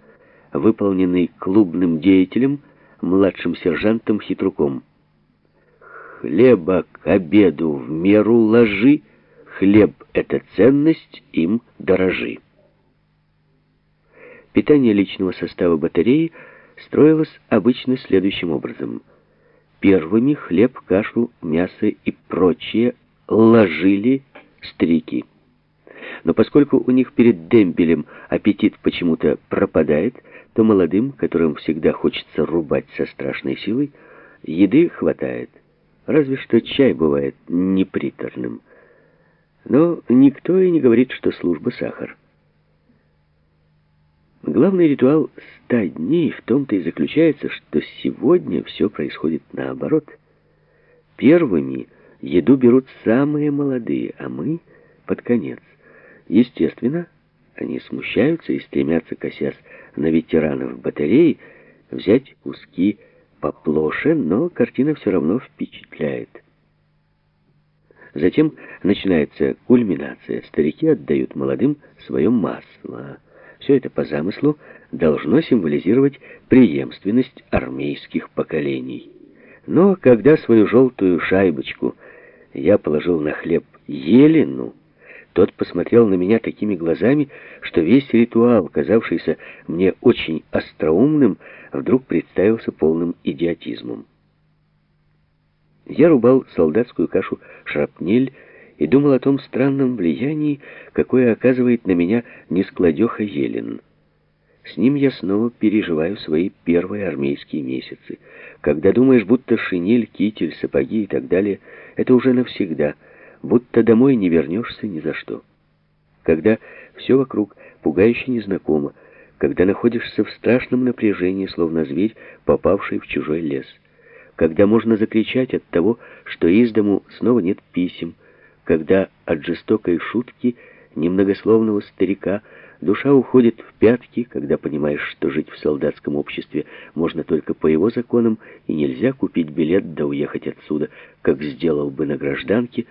выполненный клубным деятелем, младшим сержантом Хитруком. «Хлеба к обеду в меру ложи», Хлеб — это ценность, им дорожи. Питание личного состава батареи строилось обычно следующим образом. Первыми хлеб, кашу, мясо и прочее ложили старики. Но поскольку у них перед дембелем аппетит почему-то пропадает, то молодым, которым всегда хочется рубать со страшной силой, еды хватает. Разве что чай бывает неприторным. Но никто и не говорит, что служба сахар. Главный ритуал ста дней в том-то и заключается, что сегодня все происходит наоборот. Первыми еду берут самые молодые, а мы под конец. Естественно, они смущаются и стремятся, косясь на ветеранов батареи, взять куски поплоше, но картина все равно впечатляет. Затем начинается кульминация. Старики отдают молодым свое масло. Все это по замыслу должно символизировать преемственность армейских поколений. Но когда свою желтую шайбочку я положил на хлеб Елену, тот посмотрел на меня такими глазами, что весь ритуал, казавшийся мне очень остроумным, вдруг представился полным идиотизмом. Я рубал солдатскую кашу шрапнель и думал о том странном влиянии, какое оказывает на меня нескладеха Елен. С ним я снова переживаю свои первые армейские месяцы. Когда думаешь, будто шинель, китель, сапоги и так далее, это уже навсегда, будто домой не вернешься ни за что. Когда все вокруг пугающе незнакомо, когда находишься в страшном напряжении, словно зверь, попавший в чужой лес — когда можно закричать от того, что из дому снова нет писем, когда от жестокой шутки немногословного старика Душа уходит в пятки, когда понимаешь, что жить в солдатском обществе можно только по его законам, и нельзя купить билет да уехать отсюда, как сделал бы на гражданке,